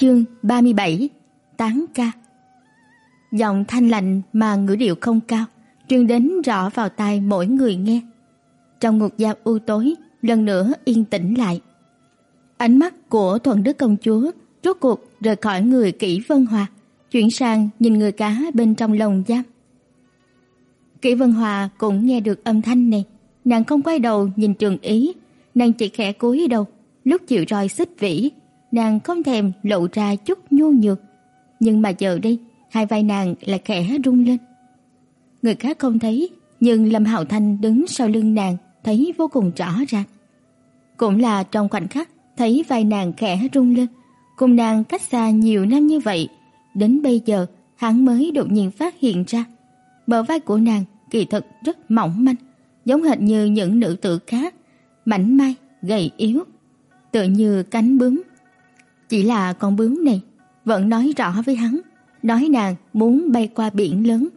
Chương 37: Tán ca. Giọng thanh lạnh mà ngữ điệu không cao, truyền đến rõ vào tai mỗi người nghe. Trong ngục giam u tối, lần nữa yên tĩnh lại. Ánh mắt của Thuần Đức công chúa rốt cuộc rời khỏi người Kỷ Vân Hòa, chuyển sang nhìn người cá bên trong lồng giam. Kỷ Vân Hòa cũng nghe được âm thanh này, nàng không quay đầu nhìn Trường Ý, nàng chỉ khẽ cúi đầu, lúc chịu roi xích vĩ, nàng không thèm lộ ra chút nhu nhược, nhưng mà giờ đây, hai vai nàng lại khẽ rung lên. Người khác không thấy, nhưng Lâm Hạo Thanh đứng sau lưng nàng thấy vô cùng rõ ràng. Cũng là trong khoảnh khắc thấy vai nàng khẽ rung lên, cùng nàng cách xa nhiều năm như vậy, đến bây giờ hắn mới đột nhiên phát hiện ra, bờ vai của nàng kỳ thực rất mỏng manh, giống hệt như những nữ tử khác, mảnh mai, gầy yếu, tựa như cánh bướm. Chỉ là con bướm này vẫn nói rõ với hắn, nói nàng muốn bay qua biển lớn.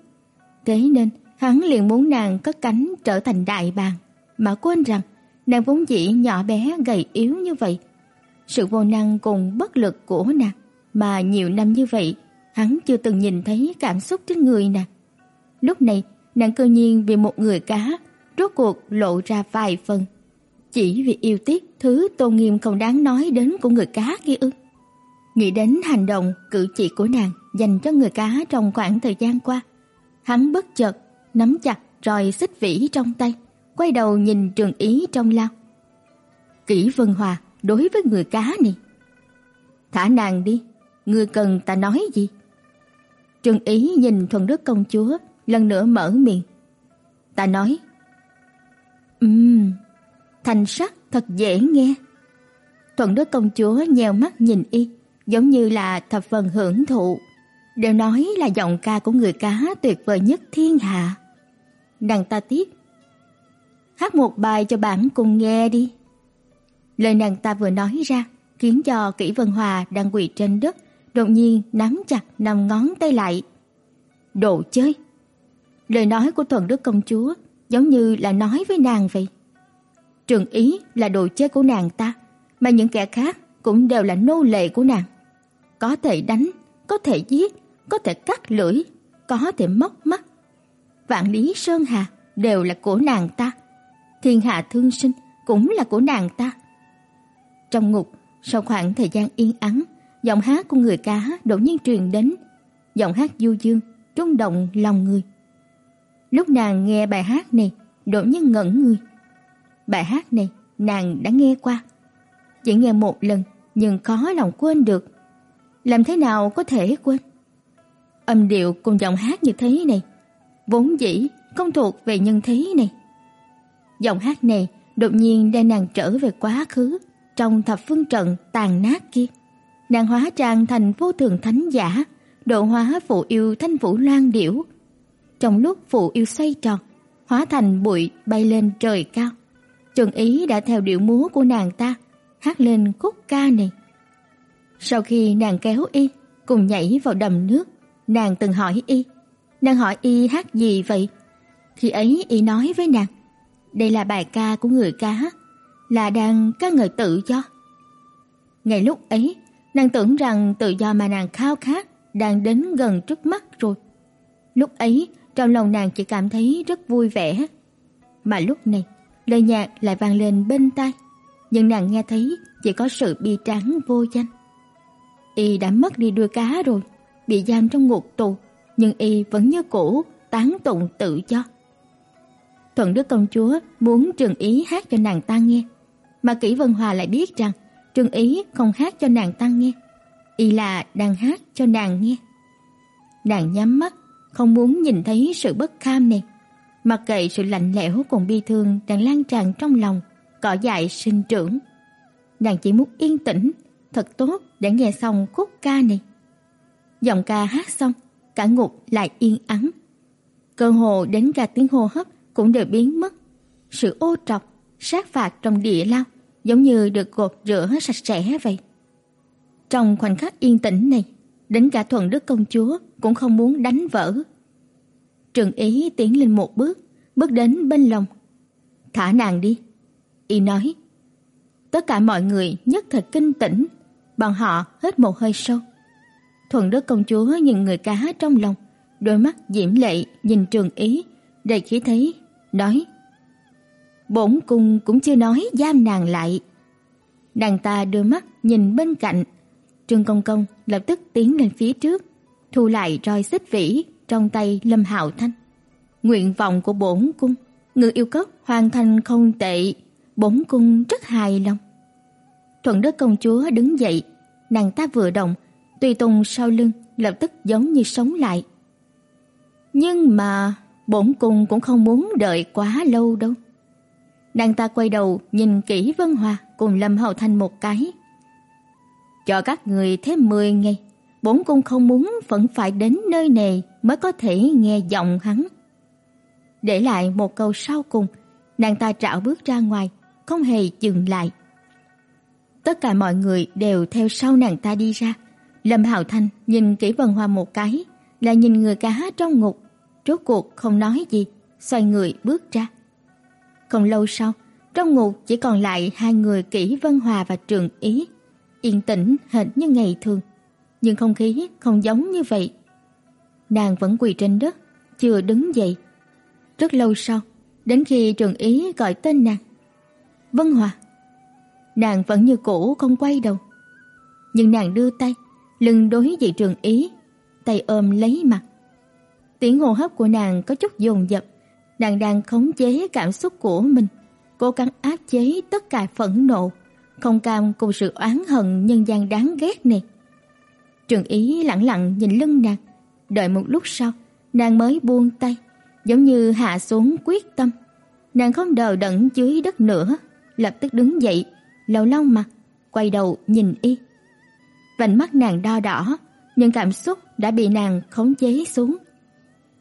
Thế nên hắn liền muốn nàng cất cánh trở thành đại bàng, mà quên rằng nàng vốn dĩ nhỏ bé gầy yếu như vậy. Sự vô năng cùng bất lực của nàng mà nhiều năm như vậy hắn chưa từng nhìn thấy cảm xúc trên người nàng. Lúc này, nàng cơ nhiên vì một người cá rốt cuộc lộ ra vài phần. Chỉ vì yêu tiếc thứ tôn nghiêm không đáng nói đến của người cá kia ư? Nghĩ đến hành động, cử chỉ của nàng dành cho người cá trong khoảng thời gian qua, hắn bất chợt nắm chặt roi xích vĩ trong tay, quay đầu nhìn Trường Ý trong lao. Kỷ Vân Hòa đối với người cá này. Thả nàng đi, ngươi cần ta nói gì? Trường Ý nhìn Thuần Đức công chúa, lần nữa mở miệng. Ta nói, Ừm, thành sắc thật dễ nghe. Thuận Đức công chúa nheo mắt nhìn y, giống như là thập phần hưởng thụ. Đều nói là giọng ca của người cá tuyệt vời nhất thiên hạ. Nàng ta tiếp. Hát một bài cho bản cùng nghe đi. Lời nàng ta vừa nói ra, khiến cho Kỷ Vân Hòa đang quỳ trên đất, đột nhiên nắm chặt năm ngón tay lại. Đồ chơi. Lời nói của Thuần Đức công chúa giống như là nói với nàng vậy. Trường ý là đồ chơi của nàng ta, mà những kẻ khác cũng đều là nô lệ của nàng. Có thể đánh, có thể giết, có thể cắt lưỡi, có thể móc mắt. Vạn Lý Sơn Hà đều là của nàng ta. Thiên Hạ Thương Sinh cũng là của nàng ta. Trong ngục, sau khoảng thời gian yên ắng, giọng hát của người cá đột nhiên truyền đến, giọng hát du dương, rung động lòng người. Lúc nàng nghe bài hát này, đột nhiên ngẩn người. Bài hát này nàng đã nghe qua, chỉ nghe một lần nhưng khó lòng quên được. Làm thế nào có thể quên? Âm điệu cùng giọng hát như thế này, vốn dĩ không thuộc về nhân thế này. Giọng hát này đột nhiên đem nàng trở về quá khứ, trong thập phương trận tàn nát kia. Nàng hóa trang thành vô thường thánh giả, độ hóa phụ yêu thanh vũ loan điểu. Trong lúc phụ yêu xoay tròn, hóa thành bụi bay lên trời cao. Trần Ý đã theo điệu múa của nàng ta, hát lên khúc ca này. Sau khi nàng kéo y cùng nhảy vào đầm nước, nàng từng hỏi y, nàng hỏi y hát gì vậy? Khi ấy y nói với nàng, đây là bài ca của người cá, là đang ca ngợi tự do. Ngay lúc ấy, nàng tưởng rằng tự do mà nàng khao khát đang đến gần trước mắt rồi. Lúc ấy, trong lòng nàng chỉ cảm thấy rất vui vẻ. Mà lúc này, lời nhạc lại vang lên bên tai, nhưng nàng nghe thấy chỉ có sự bi tráng vô danh. Y đã mất đi đuôi cá rồi, bị giam trong ngục tù, nhưng y vẫn như cũ tán tụng tự do. Thuận Đức công chúa muốn Trường Ý hát cho nàng ta nghe, mà Kỷ Vân Hòa lại biết rằng Trường Ý không hát cho nàng ta nghe, y là đang hát cho nàng nghe. Nàng nhắm mắt, không muốn nhìn thấy sự bất kham này, mặc kệ sự lạnh lẽo cùng bi thương đang lan tràn trong lòng, cỏ dại sinh trưởng. Nàng chỉ muốn yên tĩnh, thật tốt để nghe xong khúc ca này. Giọng ca hát xong, cả ngục lại yên ắng. Cơ hồ đến cả tiếng hô hấp cũng đều biến mất. Sự ô trọc, sát phạt trong địa lao giống như được gột rửa sạch sẽ vậy. Trong khoảnh khắc yên tĩnh này, đến cả Thuần Đức công chúa cũng không muốn đánh vỡ. Trường Ý tiến lên một bước, bước đến bên lòng. "Thả nàng đi." Y nói. Tất cả mọi người nhất thời kinh tỉnh, bọn họ hít một hơi sâu. Thuận Đức công chúa nhìn người cá trong lòng, đôi mắt diễm lệ nhìn Trường Ý, đầy khí thế, nói: "Bổn cung cũng chưa nói giam nàng lại." Nàng ta đưa mắt nhìn bên cạnh, Trương Công Công lập tức tiến lên phía trước, thu lại roi xích vĩ trong tay Lâm Hạo Thanh. Nguyện vọng của bổn cung, người yêu cốc hoàn thành không tệ, bổn cung rất hài lòng. Thuận Đức công chúa đứng dậy, nàng ta vừa động, tùy tùng sau lưng lập tức giống như sống lại. Nhưng mà bổn cung cũng không muốn đợi quá lâu đâu. Nàng ta quay đầu nhìn kỹ Vân Hòa cùng Lâm Hậu Thanh một cái. Cho các người thêm 10 ngày, bổn cung không muốn vẫn phải đến nơi này mới có thể nghe giọng hắn. Để lại một câu sau cùng, nàng ta trảo bước ra ngoài, không hề dừng lại. Tất cả mọi người đều theo sau nàng ta đi ra. Lâm Hạo Thanh nhìn kỹ Vân Hoa một cái, là nhìn người cá trong ngục, rốt cuộc không nói gì, xoay người bước ra. Không lâu sau, trong ngục chỉ còn lại hai người Kỷ Vân Hòa và Trường Ý, yên tĩnh hệt như ngày thường, nhưng không khí không giống như vậy. Nàng vẫn quỳ trên đất, chưa đứng dậy. Rất lâu sau, đến khi Trường Ý gọi tên nàng. "Vân Hòa." Nàng vẫn như cũ không quay đầu. Nhưng nàng đưa tay, lưng đối với Trường Ý, tay ôm lấy mặt. Tiếng hô hấp của nàng có chút dồn dập, nàng đang khống chế cảm xúc của mình, cố gắng áp chế tất cả phẫn nộ, không cam cùng sự oán hận nhân gian đáng ghét này. Trường Ý lặng lặng nhìn lưng nàng, đợi một lúc sau, nàng mới buông tay, giống như hạ xuống quyết tâm. Nàng không đờ đẫn dưới đất nữa, lập tức đứng dậy, lau lau mặt, quay đầu nhìn y. Vành mắt nàng đo đỏ, nhưng cảm xúc đã bị nàng khống chế xuống.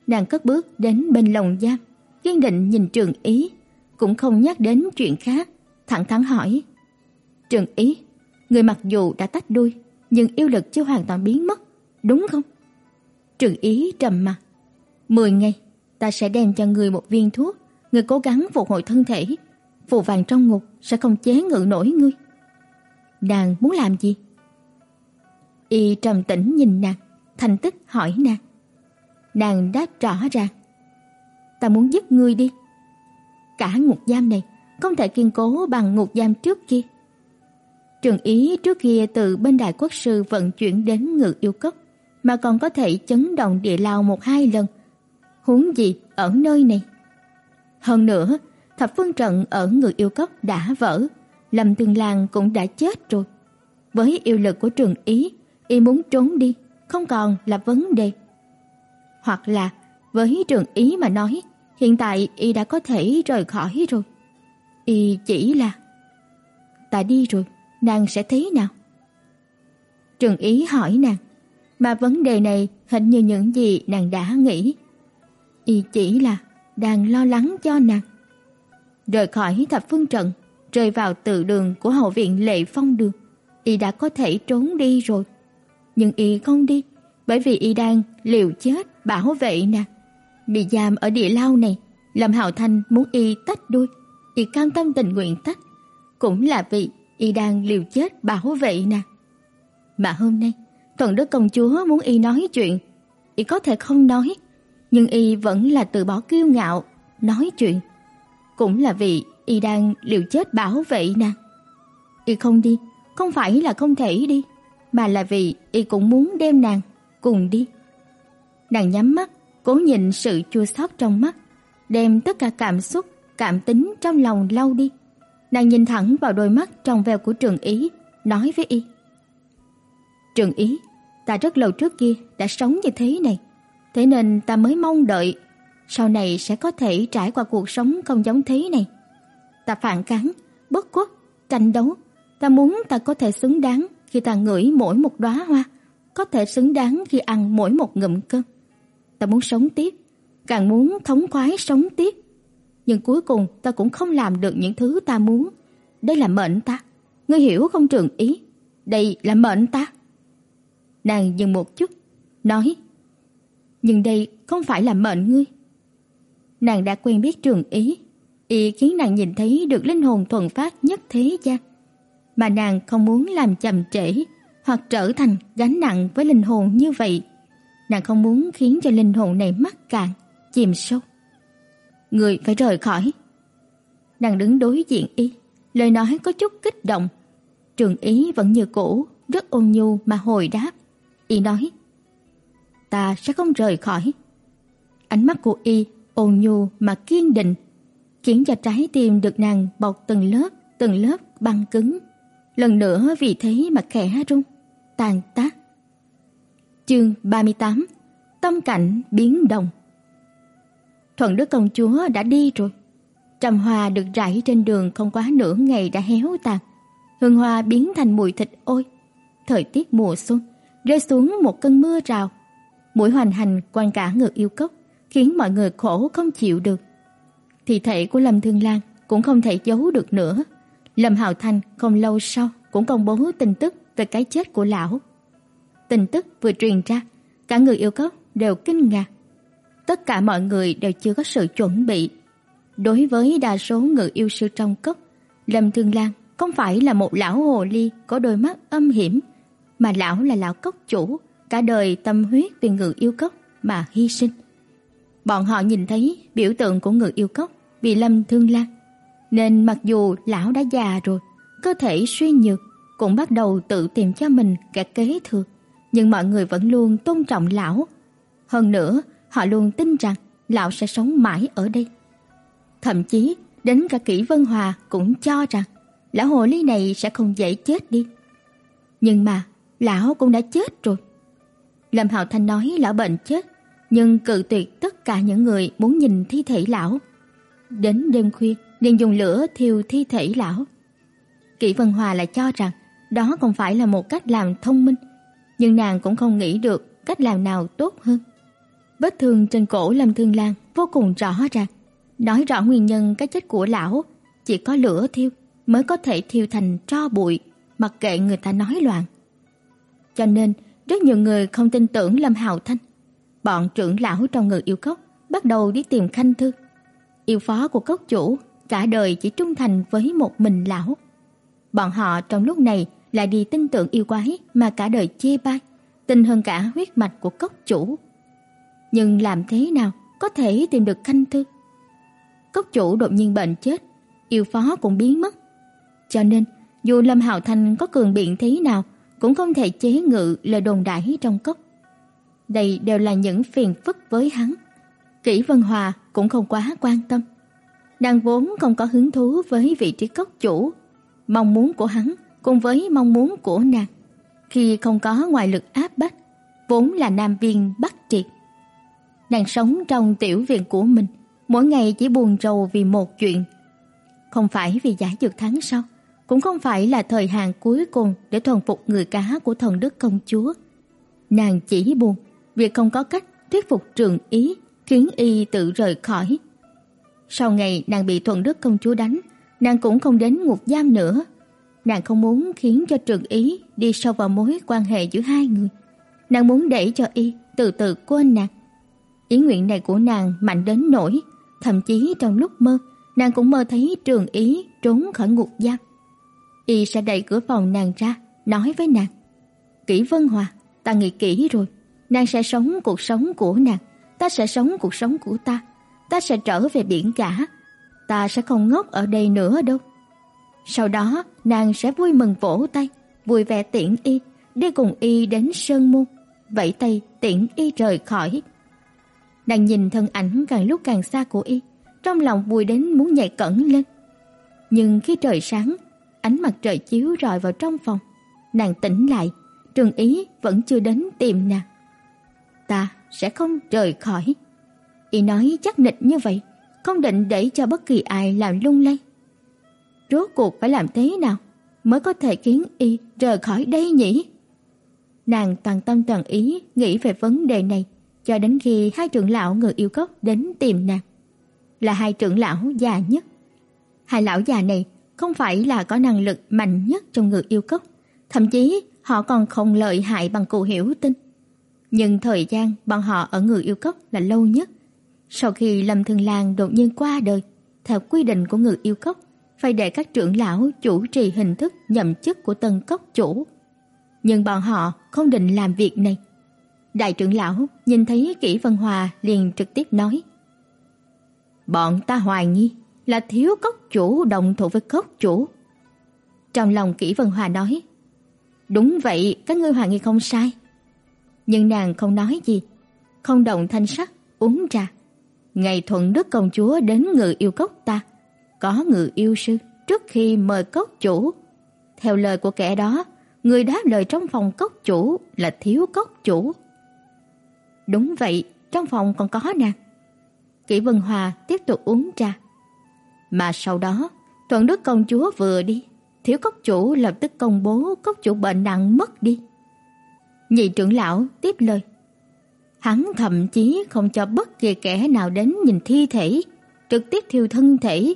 Nàng cất bước đến bên lồng giam, kiên định nhìn Trường Ý, cũng không nhắc đến chuyện khác, thẳng thắn hỏi: "Trường Ý, người mặc dù đã tách đuôi, nhưng yêu lực chưa hoàn toàn biến mất, đúng không?" Trường Ý trầm mặt. "10 ngày, ta sẽ đem cho người một viên thuốc, người cố gắng phục hồi thân thể, phù vàng trong ngục sẽ không chế ngự nổi ngươi." Nàng muốn làm gì? Y trầm tĩnh nhìn nàng, thành tích hỏi nàng. Nàng đáp rõ ràng. Ta muốn giúp ngươi đi. Cả ngục giam này không thể kiên cố bằng ngục giam trước kia. Trường ý trước kia từ bên đại quốc sư vận chuyển đến ngự yêu cấp, mà còn có thể chấn động địa lao một hai lần. Huống gì ở nơi này. Hơn nữa, thập phương trận ở người yêu cấp đã vỡ, Lâm Tương Lan cũng đã chết rồi. Với yêu lực của Trường Ý, y muốn trốn đi không còn là vấn đề. Hoặc là với Trường Ý mà nói, hiện tại y đã có thể rời khỏi rồi. Y chỉ là ta đi rồi, nàng sẽ thế nào? Trường Ý hỏi nàng, mà vấn đề này hình như những gì nàng đã nghĩ. Y chỉ là đang lo lắng cho nàng. Rời khỏi thập phương trận, rơi vào tự đường của hậu viện Lệ Phong đường, y đã có thể trốn đi rồi. Nhưng y không đi, bởi vì y đang liều chết bảo vệ nàng. Bị giam ở địa lao này, Lâm Hạo Thanh muốn y tách đuôi, y cam tâm tình nguyện tách, cũng là vì y đang liều chết bảo vệ nàng. Mà hôm nay, Thuận Đức công chúa muốn y nói chuyện, y có thể không nói, nhưng y vẫn là từ bỏ kiêu ngạo nói chuyện. Cũng là vì y đang liều chết bảo vệ nàng. Y không đi, không phải là không thể đi, mà là vì y cũng muốn đem nàng cùng đi. Nàng nhắm mắt, cố nhìn sự chua xót trong mắt, đem tất cả cảm xúc, cảm tính trong lòng lau đi. Nàng nhìn thẳng vào đôi mắt trong veo của Trường Ý, nói với y: "Trường Ý, ta rất lâu trước kia đã sống như thế này, thế nên ta mới mong đợi sau này sẽ có thể trải qua cuộc sống không giống thế này." ta phản kháng, bất khuất, tranh đấu. Ta muốn ta có thể xứng đáng khi ta ngửi mỗi một đóa hoa, có thể xứng đáng khi ăn mỗi một ngụm cơm. Ta muốn sống tiếp, càng muốn thống khoái sống tiếp. Nhưng cuối cùng ta cũng không làm được những thứ ta muốn. Đây là mệnh ta. Ngươi hiểu không Trường Ý? Đây là mệnh ta. Nàng dừng một chút, nói: "Nhưng đây không phải là mệnh ngươi." Nàng đã quen biết Trường Ý, y khiến nàng nhìn thấy được linh hồn thuần phát nhất thế gian, mà nàng không muốn làm chậm trễ, hoặc trở thành gánh nặng với linh hồn như vậy. Nàng không muốn khiến cho linh hồn này mắc cạn, chìm sâu. Người phải rời khỏi. Nàng đứng đối diện y, lời nói có chút kích động. Trường ý vẫn như cũ, rất ôn nhu mà hồi đáp. Y nói: "Ta sẽ không rời khỏi." Ánh mắt của y ôn nhu mà kiên định, khiến cho trái tim được nàng bọc từng lớp, từng lớp băng cứng. Lần nữa vì thế mà khẽ rung, tàn tác. Chương 38: Tâm cảnh biến động. Thuận Đức công chúa đã đi rồi. Trầm hoa được rải trên đường không quá nửa ngày đã héo tàn. Hương hoa biến thành mùi thịt ôi. Thời tiết mùa xuân rơi xuống một cơn mưa rào. Mũi hoành hành quanh cả ngược yêu cốc, khiến mọi người khổ không chịu được. Thi thể của Lâm Thương Lan cũng không thể giấu được nữa. Lâm Hạo Thanh không lâu sau cũng công bố tin tức về cái chết của lão. Tin tức vừa truyền ra, cả người yêu cốc đều kinh ngạc. Tất cả mọi người đều chưa có sự chuẩn bị. Đối với đa số người yêu sư trong cốc, Lâm Thương Lan không phải là một lão hồ ly có đôi mắt âm hiểm, mà lão là lão cốc chủ, cả đời tâm huyết vì người yêu cốc mà hy sinh. Bọn họ nhìn thấy biểu tượng của người yêu cốc bị Lâm Thương Lan, nên mặc dù lão đã già rồi, cơ thể suy nhược, cũng bắt đầu tự tìm cho mình kẻ kế thừa, nhưng mọi người vẫn luôn tôn trọng lão. Hơn nữa, họ luôn tin rằng lão sẽ sống mãi ở đây. Thậm chí, đến cả Kỷ Vân Hòa cũng cho rằng lão hồ ly này sẽ không dễ chết đi. Nhưng mà, lão cũng đã chết rồi. Lâm Hạo Thanh nói lão bệnh chết, nhưng cự tuyệt tất cả những người muốn nhìn thi thể lão. Đến đêm khuya, liền dùng lửa thiêu thi thể lão. Kỷ Vân Hòa lại cho rằng đó không phải là một cách làm thông minh, nhưng nàng cũng không nghĩ được cách làm nào tốt hơn. Vết thương trên cổ Lâm Thương Lan vô cùng rõ ràng, nói rõ nguyên nhân cái chết của lão, chỉ có lửa thiêu mới có thể thiêu thành tro bụi, mặc kệ người ta nói loạn. Cho nên, rất nhiều người không tin tưởng Lâm Hạo Thanh. Bọn trưởng lão trong người yêu cốc bắt đầu đi tìm Khanh Thư. Yêu phó của cốc chủ cả đời chỉ trung thành với một mình lão. Bọn họ trong lúc này lại đi tin tưởng yêu quái mà cả đời chê bai, tin hơn cả huyết mạch của cốc chủ. Nhưng làm thế nào có thể tìm được Khanh Thư? Cốc chủ đột nhiên bệnh chết, yêu phó cũng biến mất. Cho nên, dù Lâm Hạo Thành có cường biện thế nào, cũng không thể chế ngự lời đồn đại trong cốc. Đây đều là những phiền phức với hắn. Kỷ Vân Hòa cũng không quá quan tâm. Nàng vốn không có hứng thú với vị trí cốc chủ, mong muốn của hắn cùng với mong muốn của nàng. Khi không có ngoại lực áp bách, vốn là nam viên bắt triệt. Nàng sống trong tiểu viện của mình, mỗi ngày chỉ buồn rầu vì một chuyện. Không phải vì giải dược tháng sau, cũng không phải là thời hạn cuối cùng để thuần phục người cá của thần đức công chúa. Nàng chỉ buồn việc không có cách thuyết phục Trường Ý, khiến y tự rời khỏi. Sau ngày nàng bị thuần đức công chúa đánh, nàng cũng không đến ngục giam nữa. Nàng không muốn khiến cho Trường Ý đi sâu vào mối quan hệ giữa hai người. Nàng muốn để cho y từ từ quên nàng. Ý nguyện này của nàng mạnh đến nỗi, thậm chí trong lúc mơ, nàng cũng mơ thấy Trường Ý trốn khỏi ngục giam. Y sẽ đẩy cửa phòng nàng ra, nói với nàng: "Kỷ Vân Hòa, ta nghĩ kỹ rồi, nàng sẽ sống cuộc sống của nàng, ta sẽ sống cuộc sống của ta, ta sẽ trở về biển cả, ta sẽ không ngốc ở đây nữa đâu." Sau đó, nàng sẽ vui mừng vỗ tay, vui vẻ tiễn y, đi cùng y đến sơn môn, vẫy tay tiễn y rời khỏi. Nàng nhìn thân ảnh càng lúc càng xa của y, trong lòng vui đến muốn nhảy cẫng lên. Nhưng khi trời sáng, ánh mặt trời chiếu rọi vào trong phòng, nàng tỉnh lại, Trường Ý vẫn chưa đến tìm nàng. Ta sẽ không rời khỏi. Y nói chắc nịch như vậy, không định để cho bất kỳ ai làm lung lay. Rốt cuộc phải làm thế nào mới có thể khiến y rời khỏi đây nhỉ? Nàng toàn tâm toàn ý nghĩ về vấn đề này cho đến khi hai trưởng lão người yêu cốc đến tìm nàng. Là hai trưởng lão già nhất. Hai lão già này không phải là có năng lực mạnh nhất trong người yêu cốc, thậm chí họ còn không lợi hại bằng cụ hiểu tinh. Nhưng thời gian bọn họ ở người yêu cốc là lâu nhất. Sau khi Lâm Thương Lan đột nhiên qua đời, theo quy định của người yêu cốc, phải để các trưởng lão chủ trì hình thức nhậm chức của tân cốc chủ. nhưng bọn họ không định làm việc này. Đại trưởng lão nhìn thấy Kỷ Vân Hòa liền trực tiếp nói: "Bọn ta hoài nghi là thiếu cốc chủ đồng thủ với cốc chủ." Trong lòng Kỷ Vân Hòa nói: "Đúng vậy, các ngươi hoài nghi không sai." Nhưng nàng không nói gì, không động thanh sắc, uống trà. Ngày thuận đức công chúa đến ngự yêu cốc ta, có ngự yêu sư trước khi mời cốc chủ. Theo lời của kẻ đó, người đáp lời trong phòng cốc chủ là thiếu cốc chủ. Đúng vậy, trong phòng còn có nàng. Kỷ Vân Hòa tiếp tục uống trà. Mà sau đó, Thuận Đức công chúa vừa đi, thiếu cốc chủ lập tức công bố cốc chủ bệnh nặng mất đi. Nhị trưởng lão tiếp lời. Hắn thậm chí không cho bất kỳ kẻ nào đến nhìn thi thể, trực tiếp thiêu thân thể.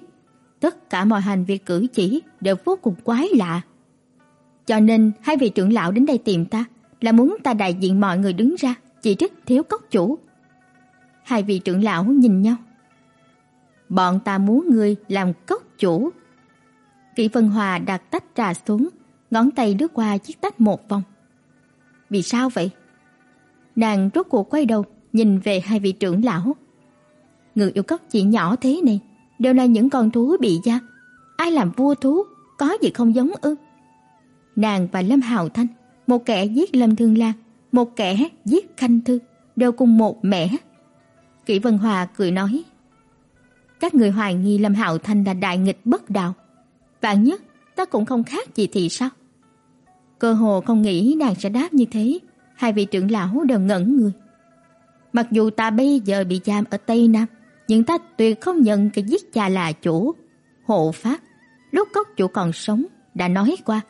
Tất cả mọi hành vi cử chỉ đều vô cùng quái lạ. Cho nên hai vị trưởng lão đến đây tìm ta là muốn ta đại diện mọi người đứng ra chỉ trích thiếu cốc chủ. Hai vị trưởng lão nhìn nhau. Bọn ta muốn ngươi làm cốc chủ. Kỷ Vân Hòa đặt tách trà xuống, ngón tay đưa qua chiếc tách một vòng. Vì sao vậy? Nàng rốt cuộc quay đầu, nhìn về hai vị trưởng lão. Người yêu cốc chỉ nhỏ thế này, đều là những con thú bị giam. Ai làm vua thú, có gì không giống ư? Nàng và Lâm Hạo Thanh, một kẻ giết Lâm Thương Lan, một kẻ giết Khanh Thư, đều cùng một mẹ. Kỷ Vân Hòa cười nói: "Các người hoài nghi Lâm Hạo Thanh là đại nghịch bất đạo, vạn nhất ta cũng không khác gì thì sao?" Cơ hồ không nghĩ nàng sẽ đáp như thế, hai vị trưởng lão đều ngẩn người. Mặc dù ta bây giờ bị giam ở Tây Nam, nhưng ta tuyệt không nhận cái giết cha là chủ. Hộ pháp, lúc cốc chủ còn sống đã nói qua,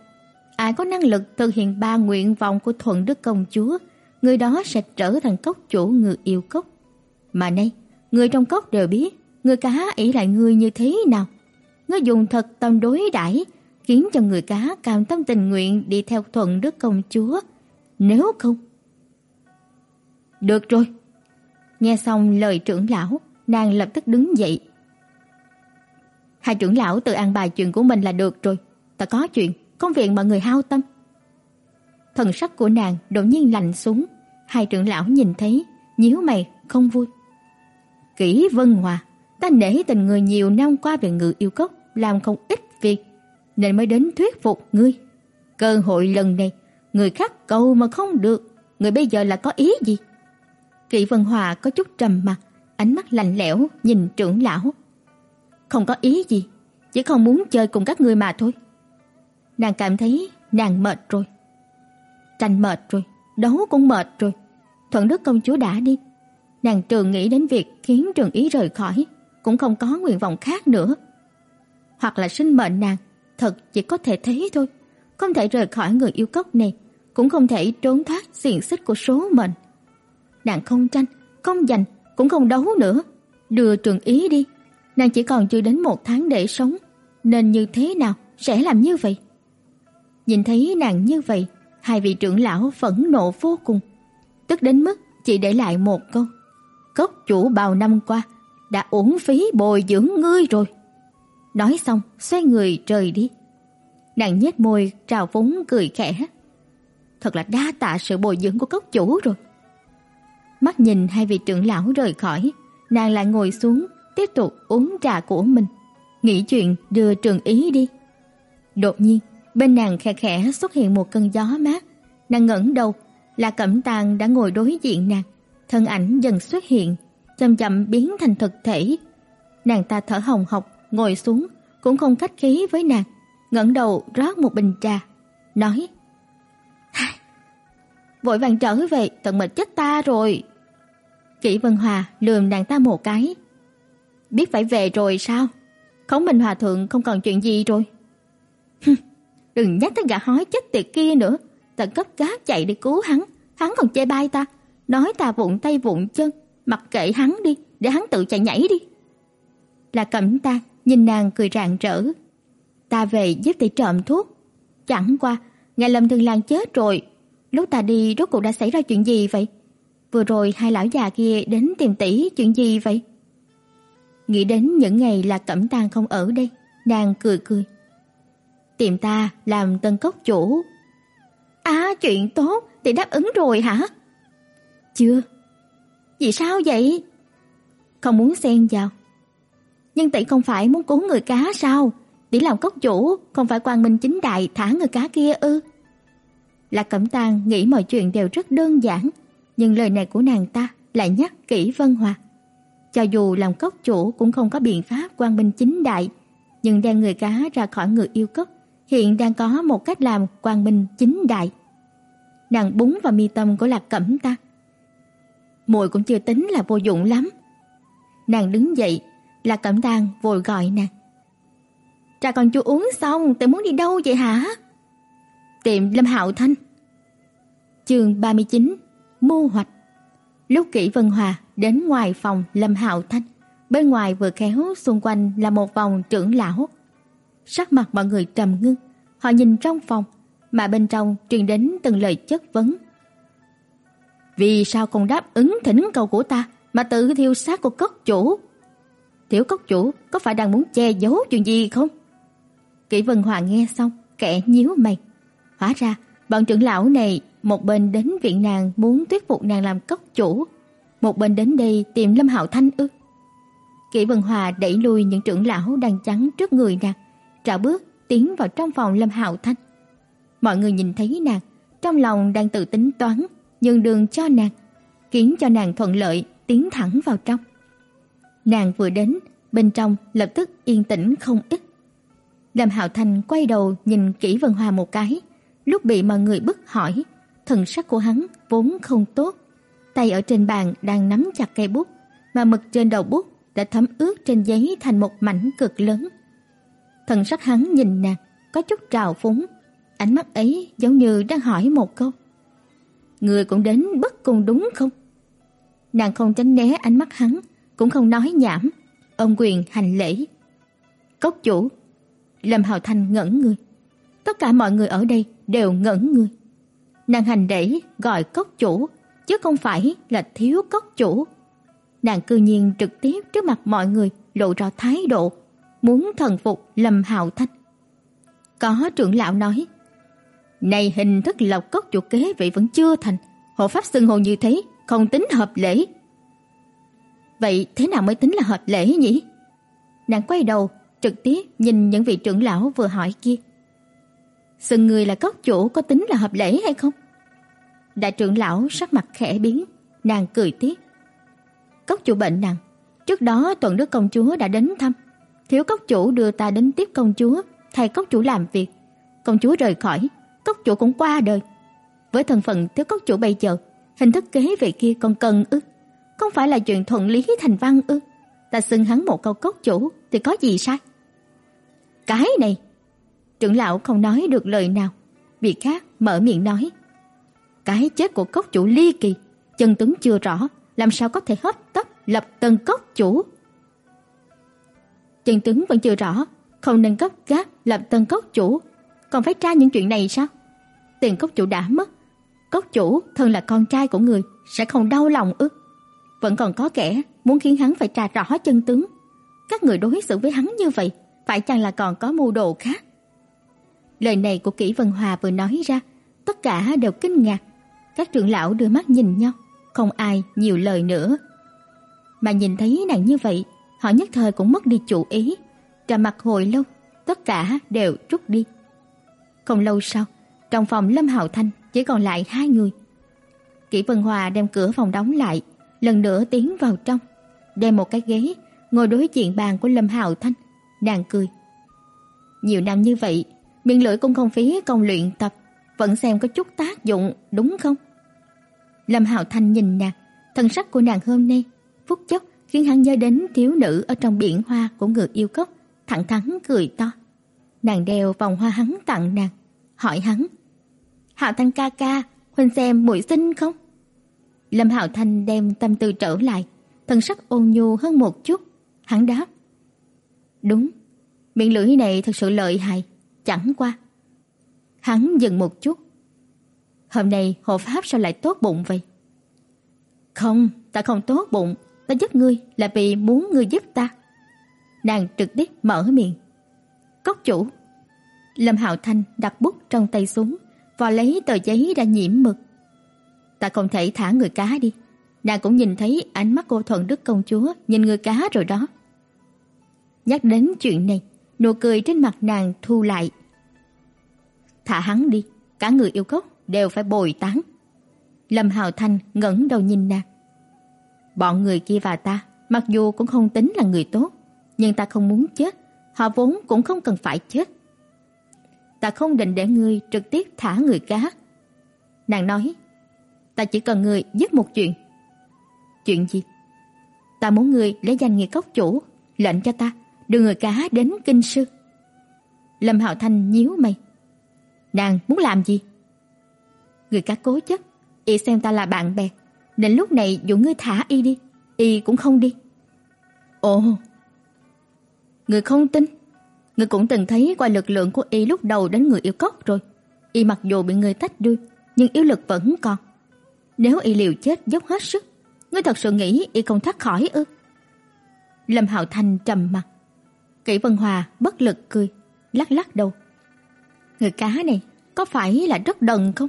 ai có năng lực thực hiện ba nguyện vọng của Thuận Đức công chúa, người đó sẽ trở thành cốc chủ người yêu cốc. Mà nay, người trong cốc đều biết, người cá ý lại người như thế nào. Ngươi dùng thật tâm đối đãi khiến cho người cá cam tâm tình nguyện đi theo thuận đức công chúa. Nếu không... Được rồi. Nghe xong lời trưởng lão, nàng lập tức đứng dậy. Hai trưởng lão tự an bài chuyện của mình là được rồi. Ta có chuyện, không việc mọi người hao tâm. Thần sắc của nàng đột nhiên lạnh xuống. Hai trưởng lão nhìn thấy, nhíu mày, không vui. Kỷ Vân Hòa, ta nể tình người nhiều năm qua về ngự yêu cốc, làm không ít việc nên mới đến thuyết phục ngươi. Cơ hội lần này, người khác cầu mà không được, người bây giờ là có ý gì? Kỷ Vân Hòa có chút trầm mặt, ánh mắt lạnh lẽo nhìn trưởng lão. Không có ý gì, chỉ không muốn chơi cùng các ngươi mà thôi. Nàng cảm thấy nàng mệt rồi. Tranh mệt rồi, đấu cũng mệt rồi. Thuận Đức công chúa đã đi. Nàng trường nghĩ đến việc khiến Trường Ý rời khỏi, cũng không có nguyện vọng khác nữa. Hoặc là sinh mệnh nàng thật chỉ có thể thế thôi, không thể rời khỏi người yêu cốc này, cũng không thể trốn thoát xiềng xích của số mệnh. Nàng không tranh, không giành, cũng không đấu nữa, đưa Trường Ý đi. Nàng chỉ còn chưa đến một tháng để sống, nên như thế nào sẽ làm như vậy? Nhìn thấy nàng như vậy, hai vị trưởng lão phẫn nộ vô cùng, tức đến mức chỉ để lại một câu: "Cốc chủ bao năm qua đã uổng phí bồi dưỡng ngươi rồi." Nói xong, xoay người rời đi. Nàng nhếch môi trào phúng cười khẽ. Thật là đa tạ sự bồi dưỡng của cốc chủ rồi. Mắt nhìn hai vị trưởng lão rời khỏi, nàng lại ngồi xuống, tiếp tục uống trà của mình, nghĩ chuyện đưa Trường Ý đi. Đột nhiên, bên nàng khẽ khẽ xuất hiện một cơn gió mát, nàng ngẩng đầu, là Cẩm Tàng đã ngồi đối diện nàng, thân ảnh dần xuất hiện, chậm chậm biến thành thực thể. Nàng ta thở hồng hộc, ngồi xuống, cũng không khách khí với nàng, ngẩng đầu rót một bình trà, nói: "Vội vàng trở về, tận mệt chết ta rồi." Kỷ Vân Hòa lườm nàng ta một cái. "Biết phải về rồi sao? Khổng Minh Hòa thượng không còn chuyện gì rồi." "Đừng nhắc tới gã hói chết tiệt kia nữa, ta cấp gáp chạy đi cứu hắn, hắn còn chê bai ta, nói ta vụng tay vụng chân, mặc kệ hắn đi, để hắn tự chạy nhảy đi." Là Cẩm Tang nhìn nàng cười rạng rỡ. Ta về giúp tỷ trộm thuốc. Chẳng qua, ngài Lâm thường Lan chết rồi. Lúc ta đi rốt cuộc đã xảy ra chuyện gì vậy? Vừa rồi hai lão già kia đến tìm tỷ chuyện gì vậy? Nghĩ đến những ngày là Cẩm Tang không ở đây, nàng cười cười. Tìm ta làm tân cốc chủ. À chuyện tốt tỷ đáp ứng rồi hả? Chưa. Vì sao vậy? Không muốn xen vào. Nhưng tỷ không phải muốn cứu người cá sao? Tỷ làm cốc chủ, không phải quan minh chính đại thả người cá kia ư? Lạc Cẩm Tang nghĩ mọi chuyện đều rất đơn giản, nhưng lời này của nàng ta lại nhắc kỹ Vân Hòa. Cho dù làm cốc chủ cũng không có biện pháp quan minh chính đại, nhưng đem người cá ra khỏi người yêu cốc, hiện đang có một cách làm quan minh chính đại. Nàng búng vào mi tâm của Lạc Cẩm Tang. Muội cũng chưa tính là vô dụng lắm. Nàng đứng dậy, là Cẩm Tang vội gọi nàng. Trà còn chưa uống xong, tự muốn đi đâu vậy hả? Tiệm Lâm Hạo Thanh. Chương 39: Mưu hoạch. Lúc Kỷ Vân Hòa đến ngoài phòng Lâm Hạo Thanh, bên ngoài vừa khéo xung quanh là một vòng trưởng lão. Sắc mặt mọi người trầm ngưng, họ nhìn trong phòng, mà bên trong truyền đến từng lời chất vấn. Vì sao không đáp ứng thỉnh cầu của ta mà tự thiêu xác của cốc chủ? Tiểu cốc chủ có phải đang muốn che giấu chuyện gì không? Kỷ Vân Hòa nghe xong, kẻ nhíu mày. Hóa ra, bọn trưởng lão này một bên đến viện nàng muốn thuyết phục nàng làm cốc chủ, một bên đến đây tìm Lâm Hạo Thanh ư? Kỷ Vân Hòa đẩy lui những trưởng lão đang chắn trước người nàng, trảo bước tiến vào trong phòng Lâm Hạo Thanh. Mọi người nhìn thấy nàng, trong lòng đang tự tính toán, nhường đường cho nàng, khiến cho nàng thuận lợi tiến thẳng vào trong. Nàng vừa đến, bên trong lập tức yên tĩnh không ít. Lâm Hạo thành quay đầu nhìn kỹ Vân Hòa một cái, lúc bị mọi người bức hỏi, thần sắc của hắn vốn không tốt, tay ở trên bàn đang nắm chặt cây bút, mà mực trên đầu bút đã thấm ướt trên giấy thành một mảnh cực lớn. Thần sắc hắn nhìn nàng, có chút trào phúng, ánh mắt ấy giống như đang hỏi một câu. Người cũng đến bất cùng đúng không? Nàng không tránh né ánh mắt hắn, cũng không nói nhảm, ông quyền hành lễ. Cốc chủ, Lâm Hạo Thanh ngẩn người. Tất cả mọi người ở đây đều ngẩn người. Nàng hành lễ gọi cốc chủ, chứ không phải là thiếu cốc chủ. Nàng cư nhiên trực tiếp trước mặt mọi người lộ ra thái độ muốn thần phục Lâm Hạo Thanh. Có trưởng lão nói: "Này hình thức lộc cốc chủ kế vị vẫn chưa thành, hộ pháp xưng hồn như thế, không tính hợp lễ." Vậy thế nào mới tính là hợp lễ nhỉ? Nàng quay đầu, trực tiếp nhìn những vị trưởng lão vừa hỏi kia. sừng người là cốc chủ có tính là hợp lễ hay không? Đại trưởng lão sắc mặt khẽ biến, nàng cười tiếp. Cốc chủ bệnh nặng, trước đó tuần đức công chúa đã đến thăm. Thiếu cốc chủ đưa ta đến tiếp công chúa, thay cốc chủ làm việc. Công chúa rời khỏi, cốc chủ cũng qua đời. Với thân phận thiếu cốc chủ bây giờ, hình thức kế vị kia còn cần ư? Không phải là chuyện thuận lý thành văn ư? Ta xưng hắn một câu cốc chủ thì có gì sai? Cái này, trưởng lão không nói được lời nào, vị khác mở miệng nói: "Cái chết của cốc chủ ly kỳ, chân tướng chưa rõ, làm sao có thể hết tấp lập tân cốc chủ?" Chân tướng vẫn chưa rõ, không nên cấp gáp lập tân cốc chủ, còn phải tra những chuyện này sao? Tiền cốc chủ đã mất, cốc chủ thân là con trai của người sẽ không đau lòng ư? Vẫn còn có kẻ muốn khiến hắn phải tra rõ chân tướng. Các người đối xử với hắn như vậy, phải chăng là còn có mưu đồ khác? Lời này của Kỷ Vân Hòa vừa nói ra, tất cả đều kinh ngạc. Các trưởng lão đưa mắt nhìn nhau, không ai nhiều lời nữa. Mà nhìn thấy nàng như vậy, họ nhất thời cũng mất đi chủ ý, trầm mặt hồi lâu, tất cả đều rút đi. Không lâu sau, trong phòng Lâm Hạo Thanh chỉ còn lại hai người. Kỷ Vân Hòa đem cửa phòng đóng lại, lần nữa tiến vào trong, đem một cái ghế ngồi đối diện bàn của Lâm Hạo Thanh, nàng cười. Nhiều năm như vậy, miệng lưỡi cũng không phí công luyện tập, vẫn xem có chút tác dụng, đúng không? Lâm Hạo Thanh nhìn nàng, thân sắc của nàng hôm nay phút chốc khiến hắn nhớ đến thiếu nữ ở trong biển hoa của người yêu cốc, thẳng thắn cười to. Nàng đeo vòng hoa hắn tặng nàng, hỏi hắn: "Hạo Thanh ca ca, huynh xem muội xinh không?" Lâm Hạo Thanh đem tâm tư trở lại, thân sắc ôn nhu hơn một chút, hắn đáp: "Đúng, miệng lưỡi này thật sự lợi hại, chẳng qua." Hắn dừng một chút. "Hôm nay hộ pháp sao lại tốt bụng vậy?" "Không, ta không tốt bụng, ta giúp ngươi là vì muốn ngươi giúp ta." Nàng trực tiếp mở miệng. "Cốc chủ." Lâm Hạo Thanh đặt bút trong tay xuống, vò lấy tờ giấy đã nhiễm mực. Ta không thể thả người cá đi. Nàng cũng nhìn thấy ánh mắt cô thuận đức công chúa nhìn người cá rồi đó. Nhắc đến chuyện này, nụ cười trên mặt nàng thu lại. Thả hắn đi, cả người yêu cốc đều phải bồi tán. Lâm Hào Thanh ngẩng đầu nhìn nàng. Bọn người kia và ta, mặc dù cũng không tính là người tốt, nhưng ta không muốn chết, họ vốn cũng không cần phải chết. Ta không định để ngươi trực tiếp thả người cá. Nàng nói, ta chỉ cần ngươi giúp một chuyện. Chuyện gì? Ta muốn ngươi lấy danh nghĩa cốc chủ, lệnh cho ta đưa người cá đến kinh sư. Lâm Hạo Thanh nhíu mày. Nàng muốn làm gì? Người cá cố chấp, y xem ta là bạn bè, nên lúc này dụ ngươi thả y đi, y cũng không đi. Ồ. Người không tin? Người cũng từng thấy qua lực lượng của y lúc đầu đến người yêu cốc rồi. Y mặc dù bị người tách đuôi, nhưng yếu lực vẫn còn. Nếu y liều chết dốc hết sức, ngươi thật sự nghĩ y không thoát khỏi ư? Lâm Hạo Thanh trầm mặt. Kỷ Vân Hòa bất lực cười, lắc lắc đầu. Người cá này có phải là rất đần không?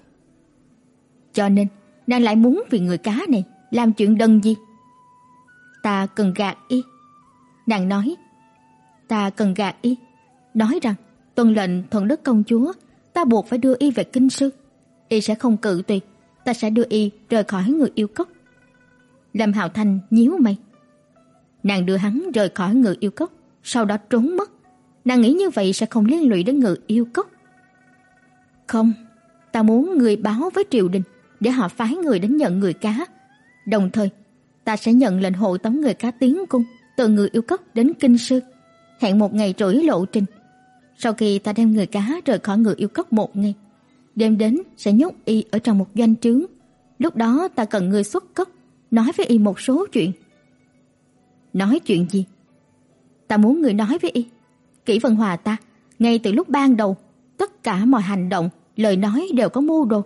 Cho nên, nàng lại muốn vì người cá này làm chuyện đần gì? Ta cần gạt y. Nàng nói, ta cần gạt y, nói rằng tuân lệnh thuận đức công chúa, ta buộc phải đưa y về kinh sư. Y sẽ không cự tuyệt, ta sẽ đưa y rời khỏi người yêu cốc. Lâm Hạo Thanh nhíu mày. Nàng đưa hắn rời khỏi người yêu cốc, sau đó trốn mất. Nàng nghĩ như vậy sẽ không liên lụy đến người yêu cốc. Không, ta muốn người báo với triều đình để họ phái người đến nhận người cá. Đồng thời, ta sẽ nhận lệnh hộ tống người cá tiến cung từ người yêu cốc đến kinh sư, hẹn một ngày rưỡi lộ trình. Sau khi ta đem người cá rời khỏi người yêu cốc một ngày, đêm đến sẽ nhốt y ở trong một doanh trướng. Lúc đó ta cần người xuất cốc, nói với y một số chuyện. Nói chuyện gì? Ta muốn người nói với y. Kỷ Vân Hòa ta, ngay từ lúc ban đầu, tất cả mọi hành động, lời nói đều có mưu đồ.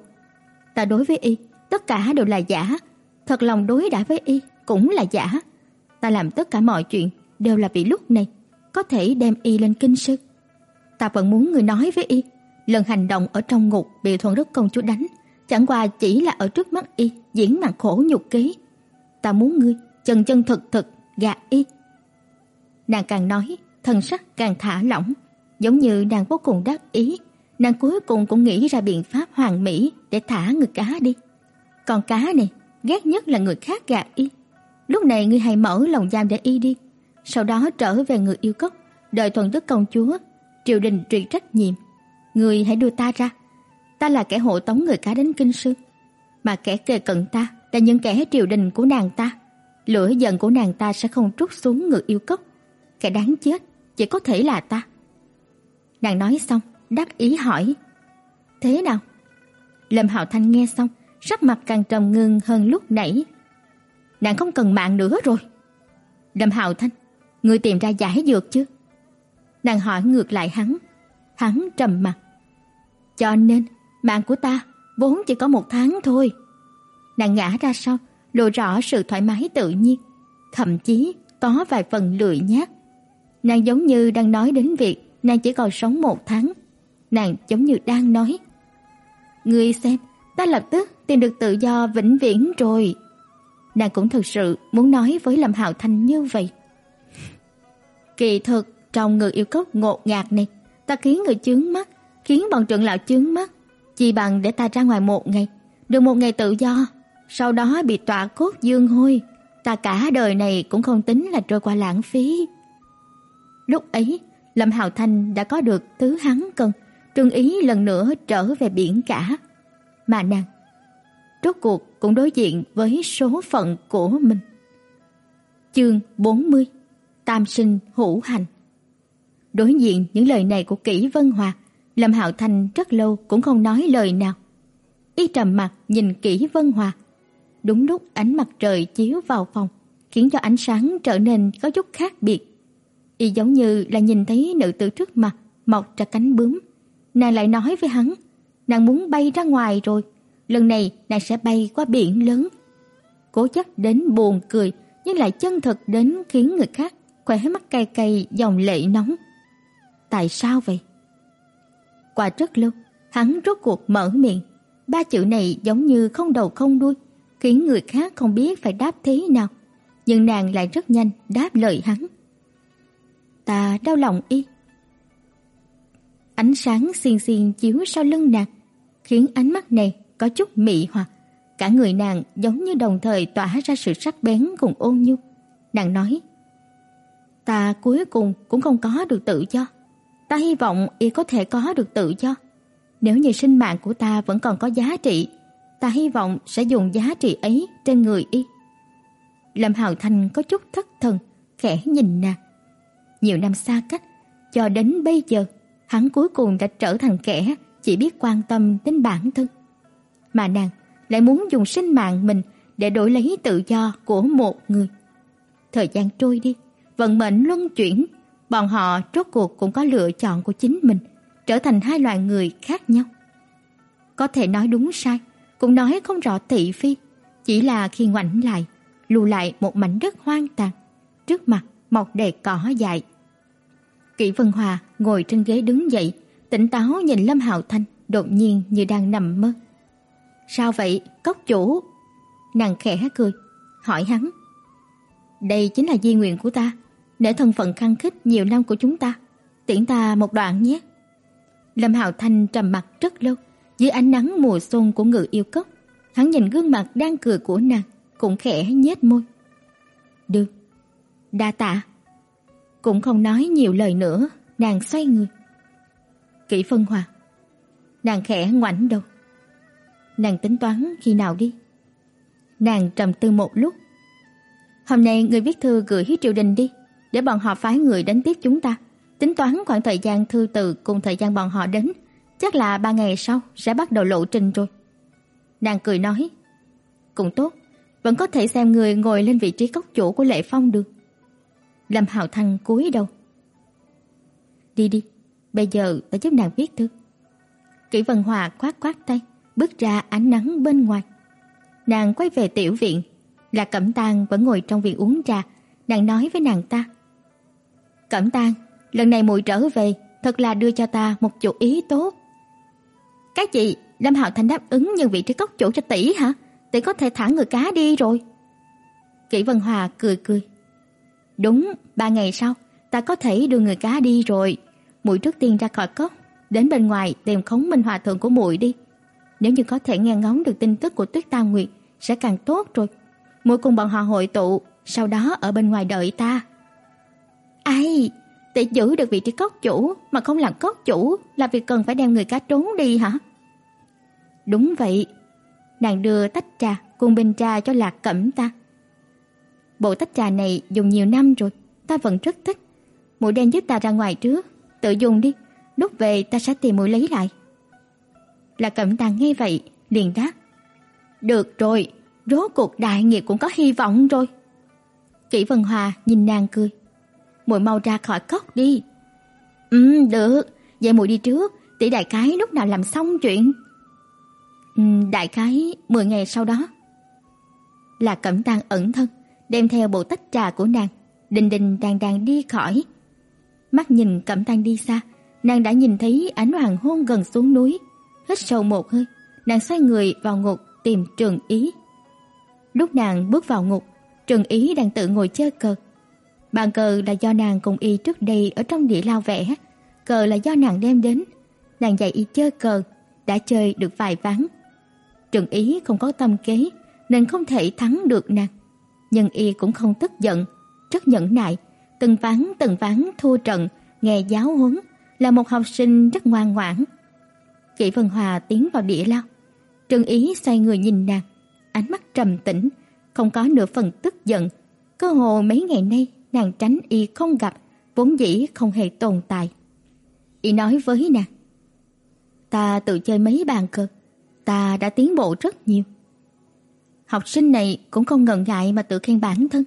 Ta đối với y, tất cả đều là giả, thật lòng đối đãi với y cũng là giả. Ta làm tất cả mọi chuyện đều là vì lúc này có thể đem y lên kinh sư. Ta vẫn muốn người nói với y, lần hành động ở trong ngục bị Thuần Đức công chúa đánh, chẳng qua chỉ là ở trước mắt y diễn màn khổ nhục kế. Ta muốn ngươi chân chân thực thực gạt y. Nàng càng nói, thần sắc càng thả lỏng, giống như nàng vô cùng đắc ý, nàng cuối cùng cũng nghĩ ra biện pháp hoàn mỹ để thả người cá đi. Còn cá này, ghét nhất là người khác gạt y. Lúc này ngươi hãy mở lòng giam để y đi, sau đó trở về người yêu cốc, đợi thuần đức công chúa, triều đình truy trách nhiệm. Ngươi hãy đưa ta ra. Ta là kẻ hộ tống người cá đến kinh sư, mà kẻ kề cận ta là những kẻ triều đình của nàng ta. Lửa giận của nàng ta sẽ không trút xuống người yêu cốc. Kẻ đáng chết chỉ có thể là ta. Nàng nói xong, đắc ý hỏi: "Thế nào?" Lâm Hạo Thanh nghe xong, sắc mặt càng trầm ngưng hơn lúc nãy. Nàng không cần mạng nữa rồi. Lâm Hạo Thanh, ngươi tìm ra giải dược chứ? Nàng hỏi ngược lại hắn. Hắn trầm mặt. Cho nên, mạng của ta vốn chỉ có một tháng thôi. Nàng ngã ra sau, lộ rõ sự thoải mái tự nhiên, thậm chí có vài phần lười nhác. Nàng giống như đang nói đến việc nàng chỉ còn sống một tháng. Nàng giống như đang nói: "Ngươi xem, ta lập tức tìm được tự do vĩnh viễn rồi." Nàng cũng thực sự muốn nói với Lâm Hạo thành như vậy. Kỳ thực, trong người yêu cốc ngột ngạt này, ta khiến người chướng mắt, khiến bọn trưởng lão chướng mắt, chỉ bằng để ta ra ngoài một ngày, được một ngày tự do, sau đó bị tọa cốt dương hôi, ta cả đời này cũng không tính là trôi qua lãng phí. Lúc ấy, Lâm Hạo Thanh đã có được thứ hắn cần, trương ý lần nữa trở về biển cả. Mà nàng, rốt cuộc cũng đối diện với số phận của mình. Chương 40 Tam sinh hữu hành Đối diện những lời này của Kỷ Vân Hòa, Lâm Hạo thành rất lâu cũng không nói lời nào. Y trầm mặt nhìn Kỷ Vân Hòa. Đúng lúc ánh mặt trời chiếu vào phòng, khiến cho ánh sáng trở nên có chút khác biệt y giống như là nhìn thấy nữ tử trước mặt mọc ra cánh bướm. Nàng lại nói với hắn, nàng muốn bay ra ngoài rồi, lần này nàng sẽ bay qua biển lớn. Cố chấp đến buồn cười, nhưng lại chân thật đến khiến người khác khóe mắt cay cay dòng lệ nóng. Tại sao vậy? Qua rất lâu, hắn rốt cuộc mở miệng. Ba chữ này giống như không đầu không đuôi, khiến người khác không biết phải đáp thế nào. Nhưng nàng lại rất nhanh đáp lời hắn. Ta đau lòng y. Ánh sáng xiên xiên chiếu sau lưng nàng, khiến ánh mắt này có chút mị hoặc. Cả người nàng giống như đồng thời tỏa ra sự sắc bén cùng ôn nhu. Nàng nói: "Ta cuối cùng cũng không có được tự do. Ta hy vọng y có thể có được tự do. Nếu như sinh mạng của ta vẫn còn có giá trị, ta hy vọng sẽ dùng giá trị ấy trên người y." Lâm Hạo Thành có chút thất thần, khẽ nhìn nàng. Nhiều năm xa cách, cho đến bây giờ, hắn cuối cùng đã trở thành kẻ chỉ biết quan tâm đến bản thân. Mà nàng lại muốn dùng sinh mạng mình để đổi lấy tự do của một người. Thời gian trôi đi, vận mệnh luân chuyển, bọn họ rốt cuộc cũng có lựa chọn của chính mình, trở thành hai loại người khác nhau. Có thể nói đúng sai, cũng nói không rõ thị phi, chỉ là khi ngoảnh lại, lù lại một mảnh đất hoang tàn, trước mặt mọc đầy cỏ dại. Kỷ Vân Hòa ngồi trên ghế đứng dậy, tỉnh táo nhìn Lâm Hạo Thanh, đột nhiên như đang nằm mơ. "Sao vậy, cốc chủ?" Nàng khẽ cười, hỏi hắn. "Đây chính là di nguyện của ta, để thân phận khăng khít nhiều năm của chúng ta, tiễn ta một đoạn nhé." Lâm Hạo Thanh trầm mặt rất lâu, dưới ánh nắng mùa xuân của ngự yêu cốc, hắn nhìn gương mặt đang cười của nàng, cũng khẽ nhếch môi. "Được, đa tạ." Cũng không nói nhiều lời nữa, nàng xoay người. Kỷ Phân Hòa. Nàng khẽ ngoảnh đầu. Nàng tính toán khi nào đi? Nàng trầm tư một lúc. Hôm nay người viết thư gửi Hiếu triều đình đi, để bọn họ phái người đến tiếp chúng ta. Tính toán khoảng thời gian thư từ cùng thời gian bọn họ đến, chắc là ba ngày sau sẽ bắt đầu lộ trình rồi. Nàng cười nói, cũng tốt, vẫn có thể xem người ngồi lên vị trí cốc chủ của Lệ Phong được. Lâm Hạo Thăng cúi đầu. Đi đi, bây giờ ta giúp nàng viết thư. Kỷ Vân Hòa quát quát tay, bước ra ánh nắng bên ngoài. Nàng quay về tiểu viện, là Cẩm Tang vẫn ngồi trong viện uống trà, nàng nói với nàng ta: "Cẩm Tang, lần này muội trở về, thật là đưa cho ta một chủ ý tốt." "Cái gì? Lâm Hạo Thành đáp ứng nhân vị trí cốc chủ cho tỷ hả? Tỷ có thể thả người cá đi rồi." Kỷ Vân Hòa cười cười. "Đúng, ba ngày sau, ta có thể đưa người cá đi rồi. Muội trước tiên ra khỏi cốc, đến bên ngoài tìm Khống Minh Hòa thượng của muội đi. Nếu như có thể nghe ngóng được tin tức của Tuyết Tam Nguyệt sẽ càng tốt rồi. Muội cùng bọn họ hội tụ, sau đó ở bên ngoài đợi ta. Ai, để giữ được vị trí cốc chủ mà không làm cốc chủ là việc cần phải đem người cá trốn đi hả? Đúng vậy. Nàng đưa tách trà cùng bình trà cho Lạc Cẩm ta. Bộ tách trà này dùng nhiều năm rồi, ta vẫn rất thích. Muội đem giúp ta ra ngoài trước, tự dùng đi, lúc về ta sẽ tìm muội lấy lại. lạc Cẩm ta nghe vậy, liền đáp: "Được rồi, rốt cuộc đại nghiệp cũng có hy vọng rồi." Kỷ Vân Hòa nhìn nàng cười, "Muội mau ra khỏi cốc đi." Ừ, được, vậy muội đi trước, tỷ đại cái lúc nào làm xong chuyện?" Ừ, đại cái 10 ngày sau đó." Là Cẩm tang ẩn thân, đem theo bộ tách trà của nàng, đình đình đang đang đi khỏi. Mắt nhìn Cẩm tang đi xa, nàng đã nhìn thấy ánh hoàng hôn gần xuống núi. Hít sâu một hơi, nàng xoay người vào ngục tìm Trường Ý. Lúc nàng bước vào ngục, Trường Ý đang tự ngồi chơi cờ. Bàn cờ là do nàng cùng y trước đây ở trong địa lao vẽ, cờ là do nàng đem đến. Nàng dạy y chơi cờ, đã chơi được vài ván. Trường Ý không có tâm kế, nên không thể thắng được nàng. Nhưng y cũng không tức giận, rất nhẫn nại, từng ván từng ván thua trận, nghe giáo huấn, là một học sinh rất ngoan ngoãn. Kỷ Vân Hòa tiến vào địa lao. Trừng Ý xoay người nhìn nàng, ánh mắt trầm tĩnh, không có nửa phần tức giận. Cơ hồ mấy ngày nay nàng tránh y không gặp, vốn dĩ không hề tồn tại. Y nói với nàng: "Ta tự chơi mấy bàn cờ, ta đã tiến bộ rất nhiều." Học sinh này cũng không ngần ngại mà tự khen bản thân.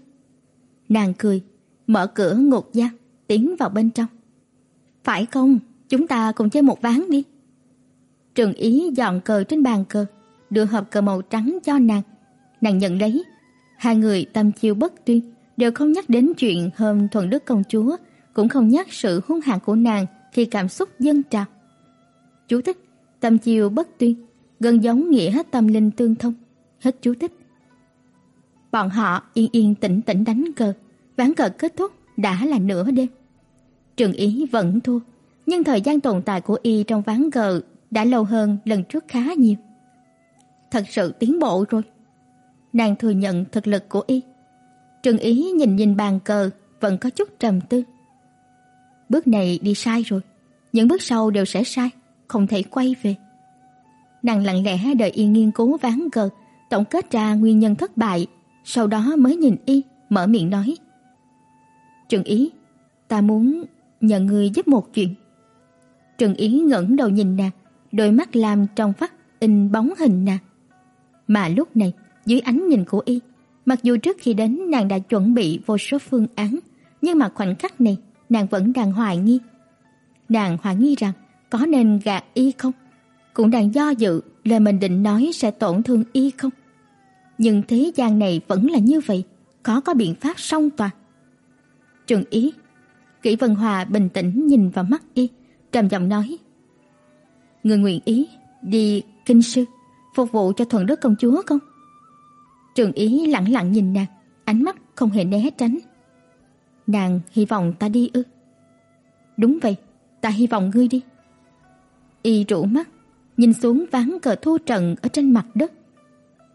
Nàng cười, mở cửa ngục giam, tiến vào bên trong. "Phải không? Chúng ta cùng chơi một ván đi." Trường Ý dọn cờ trên bàn cờ, đưa hộp cờ màu trắng cho nàng. Nàng nhận lấy. Hai người tâm chiêu bất tuyên, đều không nhắc đến chuyện hôm thuần đức công chúa, cũng không nhắc sự hung hãn của nàng khi cảm xúc dâng trào. Chú thích: tâm chiều bất tuyên, gần giống nghĩa tâm linh tương thông. Hết chú thích. Bọn họ yên yên tĩnh tĩnh đánh cờ, ván cờ kết thúc đã là nửa đêm. Trường Ý vẫn thua, nhưng thời gian tồn tại của y trong ván cờ đã lâu hơn lần trước khá nhiều. Thật sự tiến bộ rồi. Nàng thừa nhận thực lực của y. Trừng Ý nhìn nhìn bàn cờ vẫn có chút trầm tư. Bước này đi sai rồi, những bước sau đều sẽ sai, không thể quay về. Nàng lặng lẽ đợi y nghiên cứu ván cờ, tổng kết ra nguyên nhân thất bại, sau đó mới nhìn y, mở miệng nói: "Trừng Ý, ta muốn nhờ ngươi giúp một chuyện." Trừng Ý ngẩng đầu nhìn nàng, đôi mắt làm trong vắt in bóng hình nàng. Mà lúc này, dưới ánh nhìn của y, mặc dù trước khi đến nàng đã chuẩn bị vô số phương án, nhưng mà khoảnh khắc này, nàng vẫn đang hoài nghi. Nàng hoài nghi rằng có nên gạt y không? Cũng đang do dự lời mình định nói sẽ tổn thương y không? Nhưng thế gian này vẫn là như vậy, có có biện pháp song toàn. Trường ý, Kỷ Vân Hòa bình tĩnh nhìn vào mắt y, trầm giọng nói: "Người nguyện ý đi kinh sư phục vụ cho thuần đức công chúa không?" Trường ý lặng lặng nhìn nàng, ánh mắt không hề né tránh. Nàng hy vọng ta đi ư? Đúng vậy, ta hy vọng ngươi đi. Y rũ mắt, nhìn xuống ván cờ thu trận ở trên mặt đất.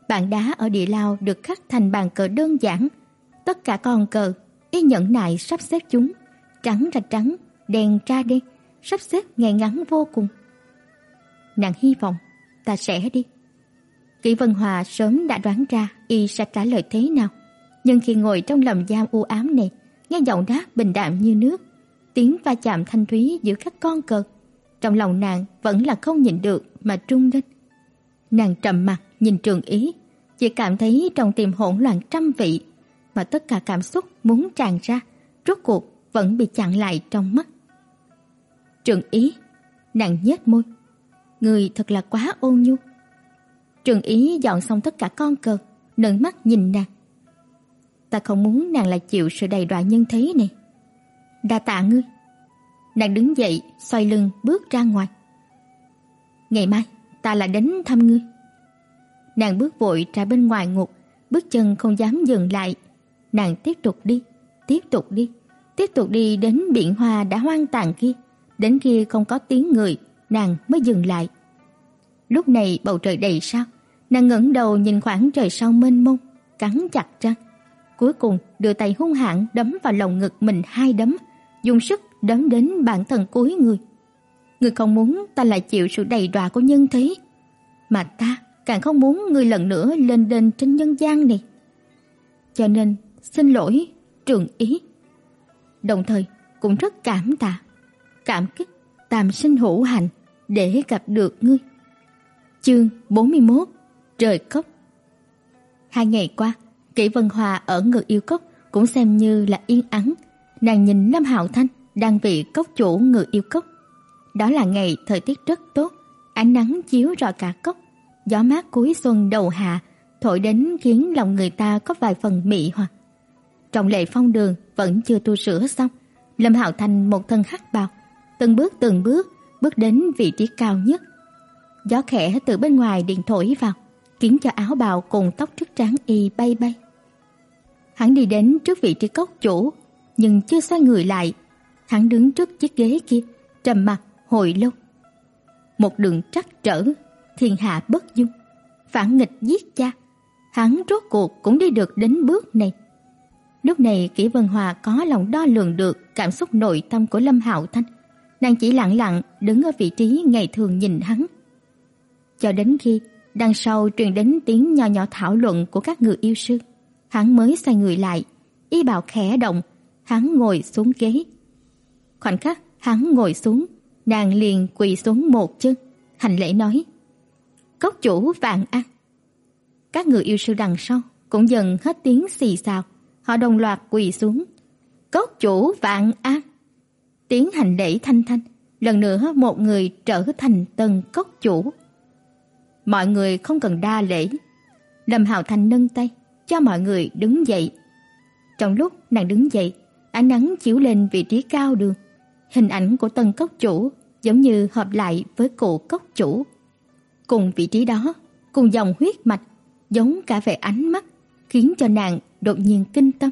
Bàn đá ở địa lao được khắc thành bàn cờ đơn giản, tất cả con cờ y nhẫn nại sắp xếp chúng, trắng ra trắng, đen ra đen, sắp xếp ngay ngắn vô cùng. Nàng hy vọng ta sẽ đi. Kỷ Vân Hòa sớm đã đoán ra y sẽ trả lời thế nào, nhưng khi ngồi trong lồng giam u ám này, nghe giọng đáp bình đạm như nước, tiếng va chạm thanh thúy giữa các con cờ, trong lòng nàng vẫn là không nhịn được mà trung lên. Nàng trầm mặt nhìn Trường Ý, chỉ cảm thấy trong tim hỗn loạn trăm vị, mà tất cả cảm xúc muốn tràn ra, rốt cuộc vẫn bị chặn lại trong mắt. Trường Ý, nàng nhếch môi, người thật là quá ôn nhu. Trường Ý dọn xong tất cả con cờ, nâng mắt nhìn nàng. Ta không muốn nàng lại chịu sự đầy đọa nhân thế này. Đa tạ ngươi. Nàng đứng dậy, xoay lưng bước ra ngoài. Ngày mai, ta lại đến thăm ngươi. Nàng bước vội ra bên ngoài ngục, bước chân không dám dừng lại. Nàng tiếp tục đi, tiếp tục đi, tiếp tục đi đến biển hoa đã hoang tàn kia. Đến khi không có tiếng người, nàng mới dừng lại. Lúc này bầu trời đầy sao, nàng ngẩng đầu nhìn khoảng trời sao mênh mông, cắn chặt răng. Cuối cùng đưa tay hung hãn đấm vào lồng ngực mình hai đấm, dùng sức đấm đến bản thân cuối người. Người không muốn ta lại chịu sự đầy đọa của nhân thế, mà ta càng không muốn người lần nữa lên đền trên nhân gian này. Cho nên, xin lỗi, Trường Ý. Đồng thời cũng rất cảm tạ, cảm kích tam sinh hữu hạnh để gặp được ngươi. Chương 41: Trời cốc. Hai ngày qua, Kỷ Vân Hòa ở ngự yêu cốc cũng xem như là yên ắng. Nàng nhìn Lâm Hạo Thanh đang vị cốc chủ ngự yêu cốc. Đó là ngày thời tiết rất tốt, ánh nắng chiếu rọi cả cốc, gió mát cuối xuân đầu hạ thổi đến khiến lòng người ta có vài phần mị hoặc. Trong lệ phong đường vẫn chưa tu sửa xong, Lâm Hạo Thanh một thân hắc bào, từng bước từng bước bước đến vị trí cao nhất. Gió khẽ từ bên ngoài điện thổi vào, khiến cho áo bào cùng tóc trước trán y bay bay. Hắn đi đến trước vị trí cốc chủ, nhưng chưa xoay người lại. Hắn đứng trước chiếc ghế kia, trầm mặt hồi lâu. Một đường trắc trở, thiên hạ bất dung, phản nghịch giết cha. Hắn rốt cuộc cũng đi được đến bước này. Lúc này Kỷ Vân Hòa có lòng đo lường được cảm xúc nội tâm của Lâm Hạo Thanh. Nàng chỉ lặng lặng đứng ở vị trí ngày thường nhìn hắn. Cho đến khi đằng sau truyền đến tiếng nhỏ nhỏ thảo luận của các người yêu sư hắn mới xoay người lại, y bào khẽ động, hắn ngồi xuống ghế. Khoảnh khắc hắn ngồi xuống, nàng liền quỳ xuống một chân, hành lễ nói: "Cốc chủ vạn an." Các người yêu sư đằng sau cũng dần hết tiếng xì xào, họ đồng loạt quỳ xuống. "Cốc chủ vạn an." Tiếng hành lễ thanh thanh, lần nữa một người trở thành tân cốc chủ. Mọi người không cần đa lễ. Lâm Hạo Thành nâng tay, cho mọi người đứng dậy. Trong lúc nàng đứng dậy, ánh nắng chiếu lên vị trí cao đường. Hình ảnh của tân cốc chủ giống như hợp lại với cụ cốc chủ, cùng vị trí đó, cùng dòng huyết mạch, giống cả về ánh mắt, khiến cho nàng đột nhiên kinh tâm.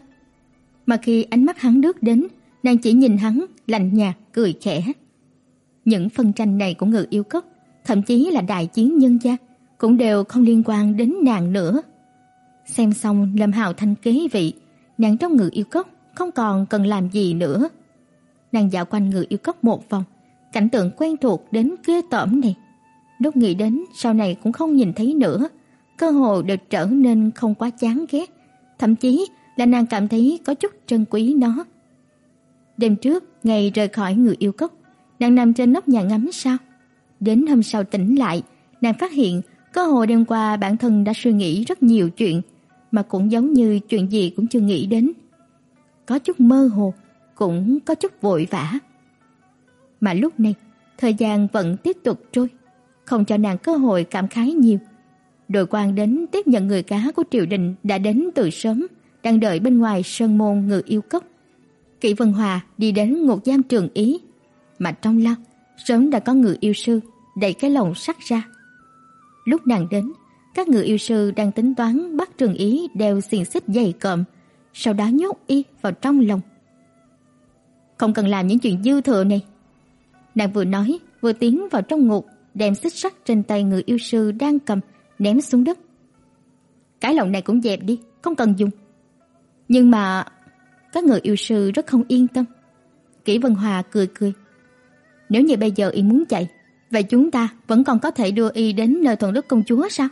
Mà khi ánh mắt hắn lướt đến, nàng chỉ nhìn hắn lạnh nhạt cười khẽ. Những phân tranh này của ngự yêu cốc, thậm chí là đại chiến nhân gian, cũng đều không liên quan đến nàng nữa. Xem xong Lâm Hạo Thanh kế vị, nàng trong ngự yêu cốc không còn cần làm gì nữa. Nàng dạo quanh ngự yêu cốc một vòng, cảnh tượng quen thuộc đến ghê tởm này. Lúc nghĩ đến sau này cũng không nhìn thấy nữa, cơ hồ đều trở nên không quá chán ghét, thậm chí là nàng cảm thấy có chút trân quý nó. Đêm trước, ngày rời khỏi người yêu cốc, nàng nằm trên nóc nhà ngắm sao. Đến hôm sau tỉnh lại, nàng phát hiện có hồi đêm qua bản thân đã suy nghĩ rất nhiều chuyện, mà cũng giống như chuyện gì cũng chưa nghĩ đến. Có chút mơ hồ, cũng có chút vội vã. Mà lúc này, thời gian vẫn tiếp tục trôi, không cho nàng cơ hội cảm khái nhiều. Đội quan đến tiếp nhận người cá của triều đình đã đến từ sớm, đang đợi bên ngoài sơn môn ngự yêu cốc. Kỷ Vân Hòa đi đến ngục giam trường ý, mà trong lao sớm đã có người yêu sư đẩy cái lồng sắt ra. Lúc nàng đến, các người yêu sư đang tính toán bắt trường ý đeo xiềng xích dày cộm, sau đó nhốt y vào trong lồng. Không cần làm những chuyện dư thừa này. Nàng vừa nói, vừa tiến vào trong ngục, đem xích sắt trên tay người yêu sư đang cầm ném xuống đất. Cái lồng này cũng dẹp đi, không cần dùng. Nhưng mà các người yêu sư rất không yên tâm. Kỷ Vân Hòa cười cười. Nếu như bây giờ y muốn chạy, vậy chúng ta vẫn còn có thể đưa y đến nơi thuần đức công chúa sao?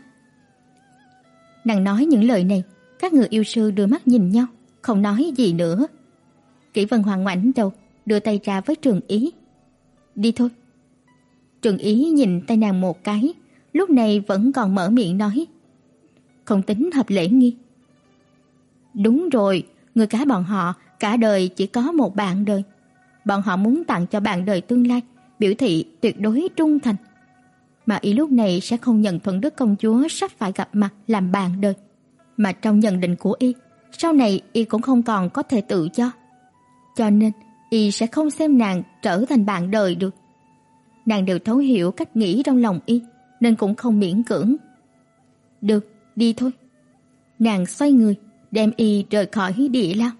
Nàng nói những lời này, các người yêu sư đưa mắt nhìn nhau, không nói gì nữa. Kỷ Vân Hoàng ngoảnh đầu, đưa tay ra với Trường Ý. "Đi thôi." Trường Ý nhìn tay nàng một cái, lúc này vẫn còn mở miệng nói, "Không tính hợp lễ nghi." "Đúng rồi, người cá bọn họ cả đời chỉ có một bạn đời. Bọn họ muốn tặng cho bạn đời tương lai, biểu thị tuyệt đối trung thành." Mà ý lúc này sẽ không nhận thuận đức công chúa sắp phải gặp mặt làm bạn đời, mà trong nhận định của y, sau này y cũng không còn có thể tự cho cho nên y sẽ không xem nàng trở thành bạn đời được. Nàng đều thấu hiểu cách nghĩ trong lòng y, nên cũng không miễn cưỡng. Được, đi thôi. Nàng xoay người, đem y rời khỏi địa lao.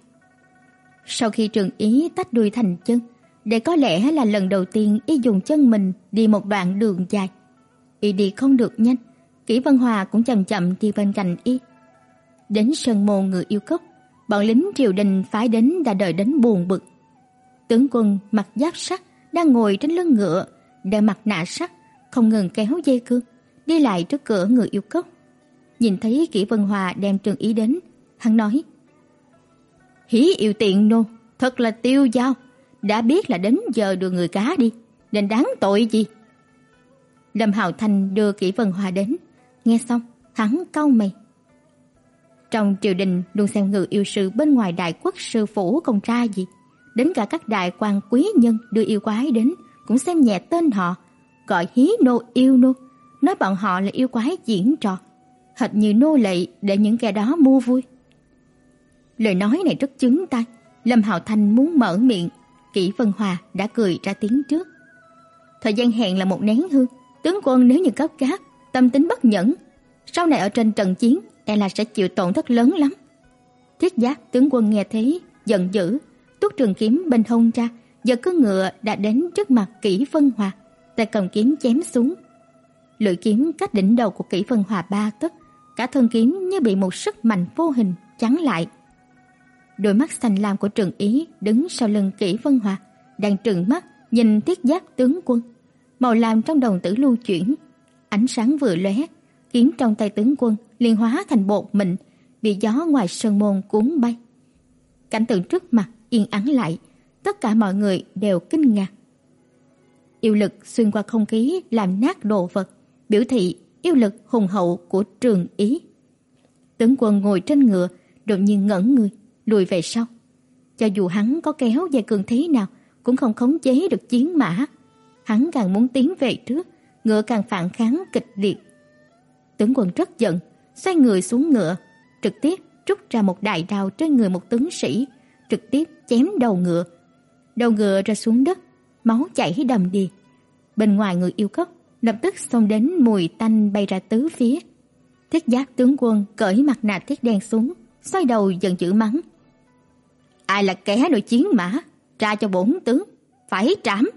Sau khi Trường Ý tách đuôi thành chân, để có lẽ là lần đầu tiên y dùng chân mình đi một đoạn đường dài. Y đi không được nhanh, Kỷ Vân Hòa cũng chậm chậm đi bên cạnh y. Đến sân môn người yêu cốc, bọn lính triều đình phái đến đã đợi đến buồn bực. Tướng quân mặc giáp sắt đang ngồi trên lưng ngựa, đeo mặt nạ sắt, không ngừng kéo dây cương, đi lại trước cửa người yêu cốc. Nhìn thấy Kỷ Vân Hòa đem Trường Ý đến, hắn nói: "Hí yêu tiện nô, thật là tiêu dao, đã biết là đến giờ đưa người cá đi, nên đáng tội gì?" Lâm Hạo Thành đưa Kỷ Vân Hòa đến, nghe xong, hắn cau mày. Trong triều đình luôn xem ngự yêu sư bên ngoài đại quốc sư phủ công tra gì, đến cả các đại quan quý nhân đưa yêu quái đến cũng xem nhẹ tên họ, gọi hí nô yêu nô, nói bọn họ là yêu quái diễn trò, hệt như nô lệ để những kẻ đó mua vui. Lời nói này rất chứng tai, Lâm Hạo Thanh muốn mở miệng, Kỷ Vân Hòa đã cười ra tiếng trước. Thời gian hẹn là một nén hương, tướng quân nếu như cấp gáp, tâm tính bất nhẫn, sau này ở trên trận chiến e là sẽ chịu tổn thất lớn lắm. Thiết giác tướng quân nghe thấy, giận dữ, tuốt trường kiếm bên hông ra, giờ cứ ngựa đã đến trước mặt Kỷ Vân Hòa, tay cầm kiếm chém xuống. Lưỡi kiếm cách đỉnh đầu của Kỷ Vân Hòa ba tấc, cả thân kiếm như bị một sức mạnh vô hình chắn lại. Đôi mắt xanh lam của Trường Ý đứng sau lưng Kỷ Vân Hòa, đang trừng mắt nhìn Thiết Giác tướng quân. Màu lam trong đồng tử lưu chuyển, ánh sáng vừa lóe, kiếm trong tay tướng quân liền hóa thành bột mịn, bị gió ngoài sơn môn cuốn bay. Cảnh tượng trước mặt yên ắng lại, tất cả mọi người đều kinh ngạc. Yêu lực xuyên qua không khí làm nát đồ vật, biểu thị yêu lực hùng hậu của Trường Ý. Tướng quân ngồi trên ngựa, đột nhiên ngẩn người, lùi về sau. Cho dù hắn có kéo dây cường thế nào, cũng không khống chế được chiến mã. Hắn càng muốn tiến về trước, ngựa càng phản kháng kịch liệt. Tướng quân rất giận, xoay người xuống ngựa, trực tiếp rút ra một đại đao trên người một tướng sĩ, trực tiếp chém đầu ngựa. Đầu ngựa ra xuống đất, máu chảy đầm đìa. Bên ngoài người yêu cốc, lập tức xông đến mùi tanh bay ra tứ phía. Thiết giáp tướng quân cởi mặt nạ thiết đen xuống, xoay đầu giận dữ mắng. Ai là kẻ nội chiến mã, ra cho bổn tướng, phải trảm.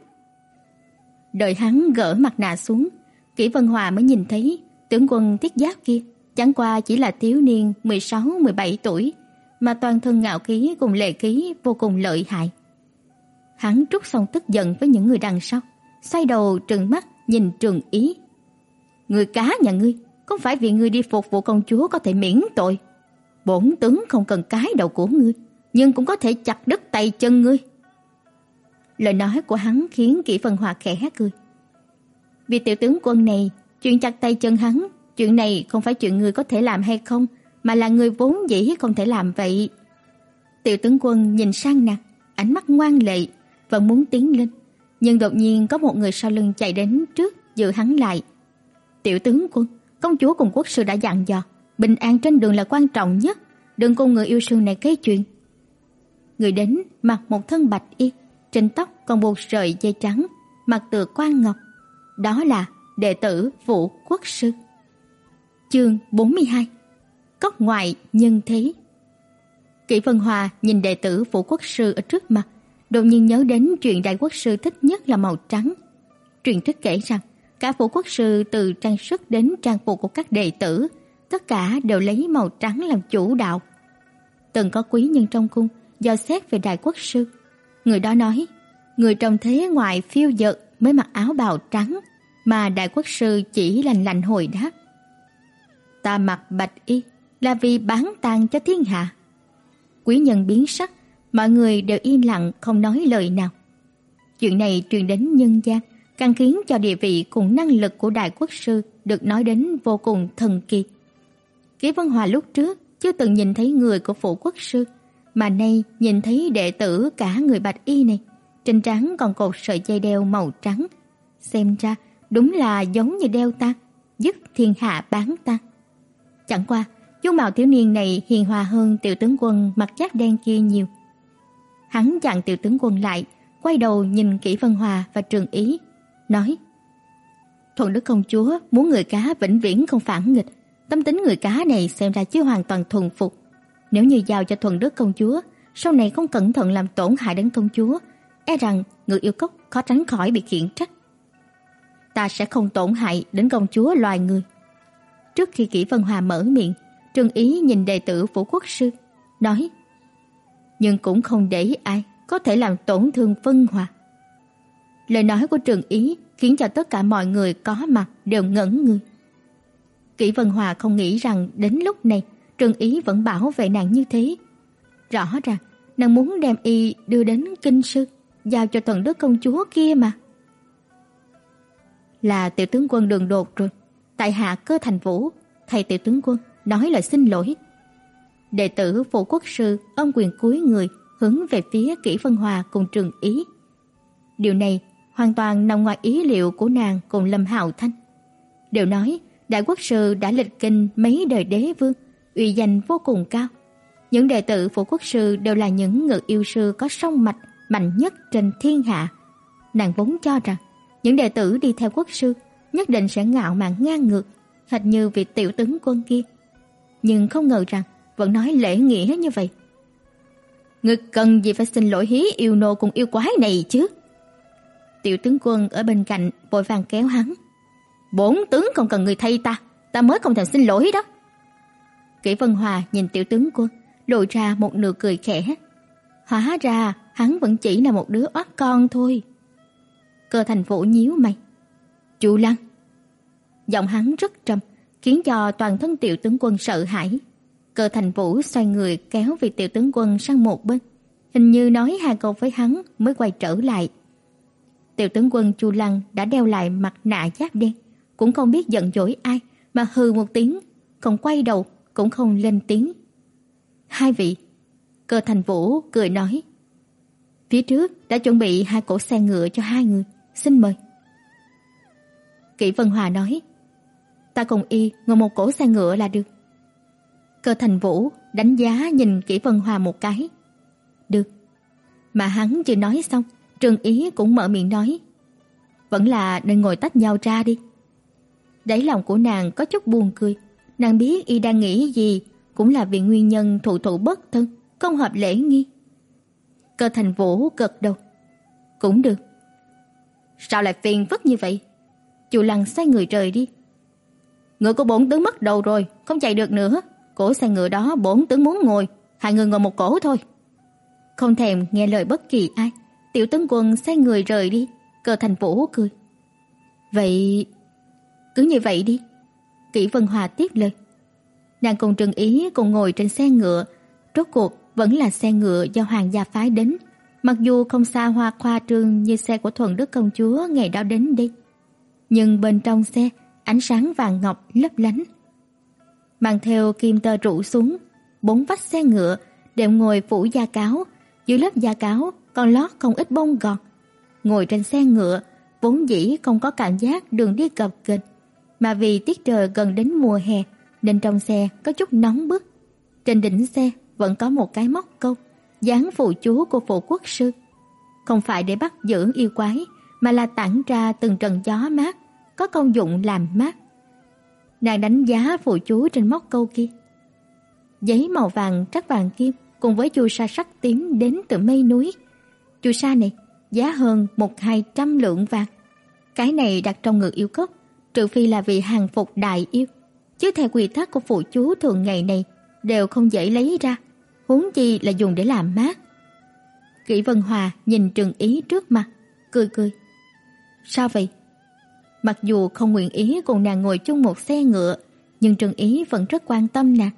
Đợi hắn gỡ mặt nạ xuống, Kỷ Vân Hòa mới nhìn thấy tướng quân thiết giáp kia chẳng qua chỉ là thiếu niên 16-17 tuổi, mà toàn thân ngạo khí cùng lệ khí vô cùng lợi hại. Hắn trút xong tức giận với những người đằng sau, xoay đầu trừng mắt nhìn Trường Ý. Người cá nhà ngươi, không phải vì ngươi đi phục vụ công chúa có thể miễn tội. Bổn tướng không cần cái đầu của ngươi, nhưng cũng có thể chặt đứt tay chân ngươi. Lời nói của hắn khiến Kỷ Vân Hòa khẽ cười. Vì tiểu tướng quân này, chuyện chặt tay chân hắn, chuyện này không phải chuyện người có thể làm hay không, mà là người vốn dĩ không thể làm vậy. Tiểu tướng quân nhìn sang nàng, ánh mắt ngoan lệ, vẫn muốn tiến lên, nhưng đột nhiên có một người sau lưng chạy đến trước giữ hắn lại. "Tiểu tướng quân, công chúa cùng quốc sư đã dặn dò, bình an trên đường là quan trọng nhất, đừng cùng người yêu sư này gây chuyện." Người đến mặc một thân bạch y, trên tóc còn buộc sợi dây trắng, mặt tựa quan ngọc. Đó là đệ tử Vũ Quốc sư. Chương 42. Cốc ngoại nhân thế. Kỷ Vân Hòa nhìn đệ tử Vũ Quốc sư ở trước mặt, đột nhiên nhớ đến chuyện đại quốc sư thích nhất là màu trắng. Truyền thuyết kể rằng, cả Vũ Quốc sư từ trang sức đến trang phục của các đệ tử, tất cả đều lấy màu trắng làm chủ đạo. Từng có quý nhân trong cung do xét về đại quốc sư, người đó nói, người trong thế ngoại phiêu dật mới mặc áo bào trắng, mà đại quốc sư chỉ lành lạnh hồi đáp. Ta mặc bạch y là vì bán tang cho thiên hạ. Quý nhân biến sắc, mọi người đều im lặng không nói lời nào. Chuyện này truyền đến nhân gian, càng khiến cho địa vị cùng năng lực của đại quốc sư được nói đến vô cùng thần kỳ. ký Vân Hòa lúc trước chưa từng nhìn thấy người của phủ quốc sư, mà nay nhìn thấy đệ tử cả người bạch y này, trên trán còn cột sợi dây đeo màu trắng, xem ra đúng là giống như đeo ta, giúp thiên hạ bán ta. Chẳng qua, dung mạo thiếu niên này hiền hòa hơn tiểu tướng quân mặc giáp đen kia nhiều. Hắn chặn tiểu tướng quân lại, quay đầu nhìn kỹ Vân Hòa và Trường Ý, nói: "Thuận Đức công chúa muốn người cá vĩnh viễn không phản nghịch, tâm tính người cá này xem ra chưa hoàn toàn thuần phục. Nếu như giao cho Thuận Đức công chúa, sau này không cẩn thận làm tổn hại đến công chúa, e rằng người yêu cốc khó tránh khỏi bị khiển trách. Ta sẽ không tổn hại đến công chúa loài người." Trước khi Kỷ Vân Hòa mở miệng, Trương Ý nhìn đệ tử Phủ Quốc sư, nói: "Nhưng cũng không để ai có thể làm tổn thương Vân Hòa." Lời nói của Trương Ý khiến cho tất cả mọi người có mặt đều ngẩn người. Kỷ Vân Hòa không nghĩ rằng đến lúc này Trừng Ý vẫn bảo vệ nàng như thế. Rõ ràng nàng muốn đem y đưa đến kinh sư, giao cho thần đức công chúa kia mà. Là tiểu tướng quân đường đột rồi tại hạ cơ thành vũ thầy tiểu tướng quân nói lời xin lỗi đệ tử phụ quốc sư ông quyền cúi người hướng về phía kỷ phân hòa cùng trường ý điều này hoàn toàn nằm ngoài ý liệu của nàng cùng lâm hạo thanh đều nói đại quốc sư đã lịch kinh mấy đời đế vương uy danh vô cùng cao những đệ tử phụ quốc sư đều là những ngự yêu sư có song mạch mạnh nhất trên thiên hạ nàng vốn cho rằng những đệ tử đi theo quốc sư nhất định sẽ ngạo mạn ngang ngược, hệt như vị tiểu tướng quân kia. Nhưng không ngờ rằng vẫn nói lễ nghĩa như vậy. Ngươi cần gì phải xin lỗi hí yêu nô cùng yêu quái này chứ? Tiểu tướng quân ở bên cạnh vội vàng kéo hắn. Bốn tướng không cần người thay ta, ta mới không thèm xin lỗi đó. Kỷ Vân Hòa nhìn tiểu tướng quân, lộ ra một nụ cười khẽ. Hóa ra hắn vẫn chỉ là một đứa oát con thôi. Cơ thành vũ nhíu mày. Chu Lăng. Giọng hắn rất trầm, khiến cho toàn thân tiểu tướng quân sợ hãi. Cơ Thành Vũ xoay người kéo vị tiểu tướng quân sang một bên, hình như nói hai câu với hắn mới quay trở lại. Tiểu tướng quân Chu Lăng đã đeo lại mặt nạ giáp đen, cũng không biết giận dỗi ai mà hừ một tiếng, không quay đầu cũng không lên tiếng. Hai vị, Cơ Thành Vũ cười nói: "Phía trước đã chuẩn bị hai cỗ xe ngựa cho hai người, xin mời." Kỷ Vân Hòa nói, ta cùng y ngồi một cỗ xe ngựa là được. Cơ Thành Vũ đánh giá nhìn Kỷ Vân Hòa một cái. Được. Mà hắn chưa nói xong, Trương Ý cũng mở miệng nói, vẫn là nên ngồi tách nhau ra đi, Đáy lòng của nàng có chút buồn cười. Nàng biết y đang nghĩ gì, cũng là vì nguyên nhân thụ thụ bất thân, không hợp lễ nghi. Cơ Thành Vũ gật đầu. Cũng được. Sao lại phiền phức như vậy? Chu Lăng xoay người rời đi. Ngựa của bổn tướng mất đầu rồi, không chạy được nữa. Cổ xe ngựa đó bổn tướng muốn ngồi, hai người ngồi một cổ thôi. Không thèm nghe lời bất kỳ ai, tiểu tướng quân xoay người rời đi, Cơ Thành Vũ cười. Vậy cứ như vậy đi. Kỷ Vân Hòa tiếp lời. Nàng cùng Trừng Ý cùng ngồi trên xe ngựa, rốt cuộc vẫn là xe ngựa do hoàng gia phái đến, mặc dù không xa hoa khoa trương như xe của thuần đức công chúa ngày đó đến đi. Nhưng bên trong xe, ánh sáng vàng ngọc lấp lánh. Mang theo kim tơ rủ xuống, bốn vách xe ngựa đều ngồi phủ da cáo, dưới lớp da cáo còn lót không ít bông gọt. Ngồi trên xe ngựa, vốn dĩ không có cảm giác đường đi gập ghềnh, mà vì tiết trời gần đến mùa hè nên trong xe có chút nóng bức. Trên đỉnh xe vẫn có một cái móc câu dán phụ chú của phụ quốc sư, không phải để bắt giữ yêu quái mà là tản ra từng trận gió mát, có công dụng làm mát. Nàng đánh giá phụ chú trên móc câu kia. Giấy màu vàng trắc vàng kim cùng với chu sa sắc tím đến từ mây núi. Chu sa này giá hơn một hai trăm lượng vàng. Cái này đặt trong ngực yêu cốc, trừ phi là vì hàng phục đại yêu, chứ theo quy tắc của phụ chú thường ngày này đều không dễ lấy ra, huống chi là dùng để làm mát. Kỷ Vân Hòa nhìn Trừng Ý trước mặt, cười cười. Sao vậy? Mặc dù không nguyện ý cùng nàng ngồi chung một xe ngựa, nhưng Trừng Ý vẫn rất quan tâm nàng.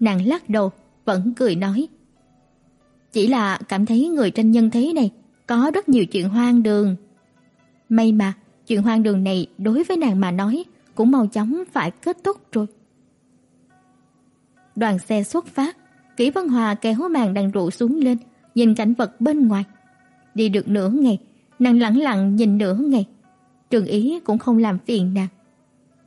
Nàng lắc đầu, vẫn cười nói. Chỉ là cảm thấy người tranh nhân thế này có rất nhiều chuyện hoang đường. May mà, chuyện hoang đường này đối với nàng mà nói cũng mau chóng phải kết thúc rồi. Đoàn xe xuất phát, Kỷ Văn Hòa kéo màn đang rủ xuống lên, nhìn cảnh vật bên ngoài. Đi được nửa ngày, nàng lặng lặng nhìn nửa ngày. Trường Ý cũng không làm phiền nàng.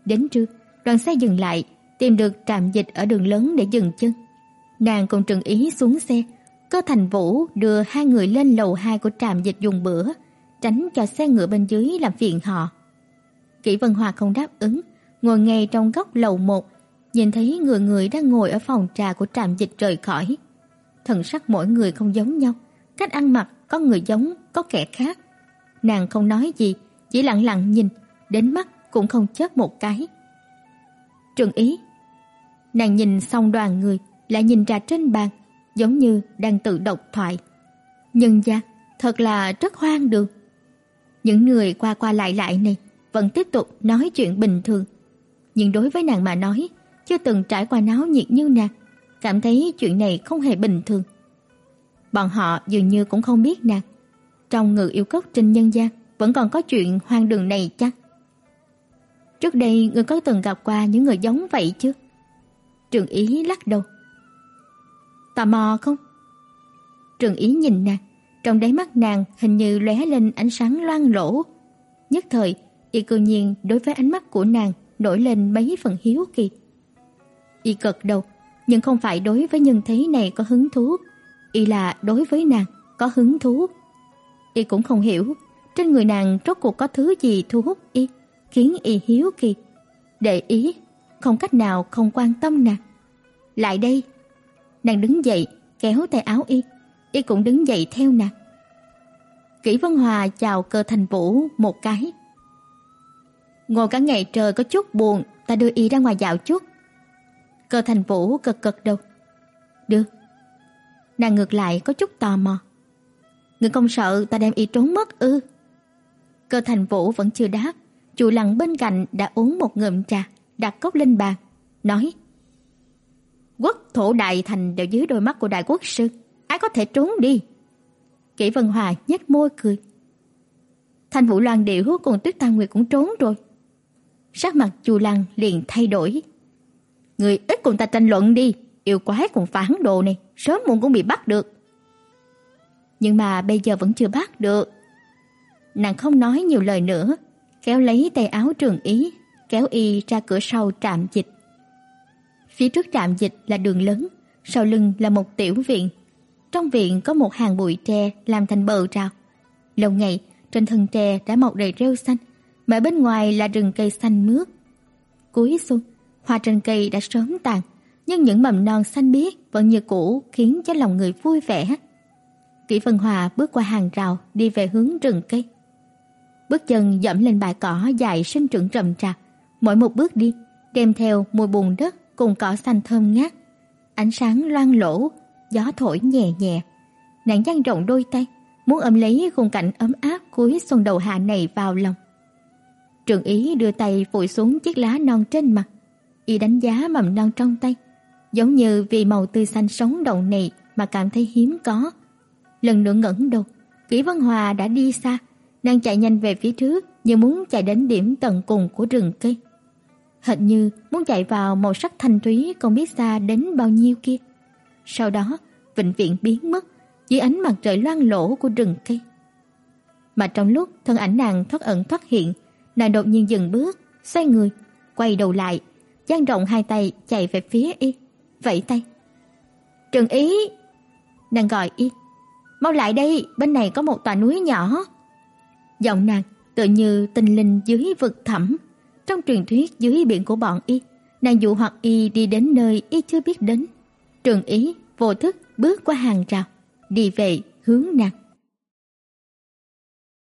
Đến trưa, đoàn xe dừng lại, tìm được trạm dịch ở đường lớn để dừng chân. Nàng cùng Trường Ý xuống xe, Cơ Thành Vũ đưa hai người lên lầu 2 của trạm dịch dùng bữa, tránh cho xe ngựa bên dưới làm phiền họ. Kỷ Vân Hòa không đáp ứng, ngồi ngay trong góc lầu 1, nhìn thấy người người đang ngồi ở phòng trà của trạm dịch rời khỏi. Thần sắc mỗi người không giống nhau, cách ăn mặc có người giống, có kẻ khác. Nàng không nói gì, chỉ lặng lặng nhìn, đến mắt cũng không chớp một cái. Trường ý. Nàng nhìn xong đoàn người, lại nhìn ra trên bàn, giống như đang tự độc thoại. Nhân gia thật là rất hoang đường. Những người qua qua lại lại này vẫn tiếp tục nói chuyện bình thường, nhưng đối với nàng mà nói, chưa từng trải qua náo nhiệt như nàng, cảm thấy chuyện này không hề bình thường. Bọn họ dường như cũng không biết nàng. Trong ngự yêu cốc trên nhân gian vẫn còn có chuyện hoang đường này chắc. Trước đây người có từng gặp qua những người giống vậy chứ? Trường Ý lắc đầu. Tò mò không? Trường Ý nhìn nàng, trong đáy mắt nàng hình như lóe lên ánh sáng loang lổ. Nhất thời, y Cơ nhiên đối với ánh mắt của nàng nổi lên mấy phần hiếu kỳ. Y cực đầu, nhưng không phải đối với nhân thế này có hứng thú, y là đối với nàng có hứng thú. Y cũng không hiểu, trên người nàng rốt cuộc có thứ gì thu hút y, khiến y hiếu kỳ, để ý, không cách nào không quan tâm nàng. Lại đây. Nàng đứng dậy, kéo tay áo y, y cũng đứng dậy theo nàng. Kỷ Vân Hòa chào Cơ Thành Vũ một cái. Ngồi cả ngày trời có chút buồn, ta đưa y ra ngoài dạo chút. Cơ Thành Vũ cực cực đầu. Được. Nàng ngược lại có chút tò mò. Người không sợ ta đem y trốn mất ư? Cơ Thành Vũ vẫn chưa đáp, chủ lặng bên cạnh đã uống một ngụm trà, đặt cốc lên bàn, nói: "Quốc thổ đại thành đều dưới đôi mắt của đại quốc sư, ai có thể trốn đi?" Kỷ Vân Hòa nhếch môi cười. Thanh Vũ Loan điểu cùng Tuyết Tam Nguyệt cũng trốn rồi. Sắc mặt Chu Lăng liền thay đổi. Người ít cùng ta tranh luận đi, yêu quái cùng phản đồ này, sớm muộn cũng bị bắt được. Nhưng mà bây giờ vẫn chưa bắt được. Nàng không nói nhiều lời nữa, kéo lấy tay áo Trường Ý, kéo y ra cửa sau trạm dịch. Phía trước trạm dịch là đường lớn, sau lưng là một tiểu viện. Trong viện có một hàng bụi tre làm thành bờ rào. Lâu ngày, trên thân tre đã mọc đầy rêu xanh, mà bên ngoài là rừng cây xanh mướt, cuối xuân, hoa trên cây đã sớm tàn, nhưng những mầm non xanh biếc vẫn như cũ khiến cho lòng người vui vẻ. Kỷ Vân Hòa bước qua hàng rào đi về hướng rừng cây. Bước chân dẫm lên bãi cỏ dài sinh trưởng rậm rạp, mỗi một bước đi đem theo mùi bùn đất cùng cỏ xanh thơm ngát. Ánh sáng loang lổ, gió thổi nhẹ nhẹ. Nàng dang rộng đôi tay, muốn ôm lấy khung cảnh ấm áp cuối xuân đầu hạ này vào lòng. Trường Ý đưa tay vùi xuống chiếc lá non trên mặt, y đánh giá mầm non trong tay, giống như vì màu tươi xanh sống động này mà cảm thấy hiếm có. Lần nữa ngẩng đầu, Kỷ Vân Hòa đã đi xa, nàng chạy nhanh về phía trước, như muốn chạy đến điểm tận cùng của rừng cây. Hình như muốn chạy vào màu sắc thanh thúy không biết xa đến bao nhiêu kia. Sau đó, vĩnh viễn biến mất dưới ánh mặt trời loang lổ của rừng cây. Mà trong lúc thân ảnh nàng thoát ẩn thoát hiện, nàng đột nhiên dừng bước, xoay người, quay đầu lại, dang rộng hai tay chạy về phía y, vẫy tay. "Trừng Ý!" Nàng gọi y. "Mau lại đây, bên này có một tòa núi nhỏ." Giọng nàng tựa như tinh linh dưới vực thẳm, trong truyền thuyết dưới biển của bọn y, nàng dụ hoặc y đi đến nơi y chưa biết đến. Trường Ý vô thức bước qua hàng rào, đi về hướng nàng.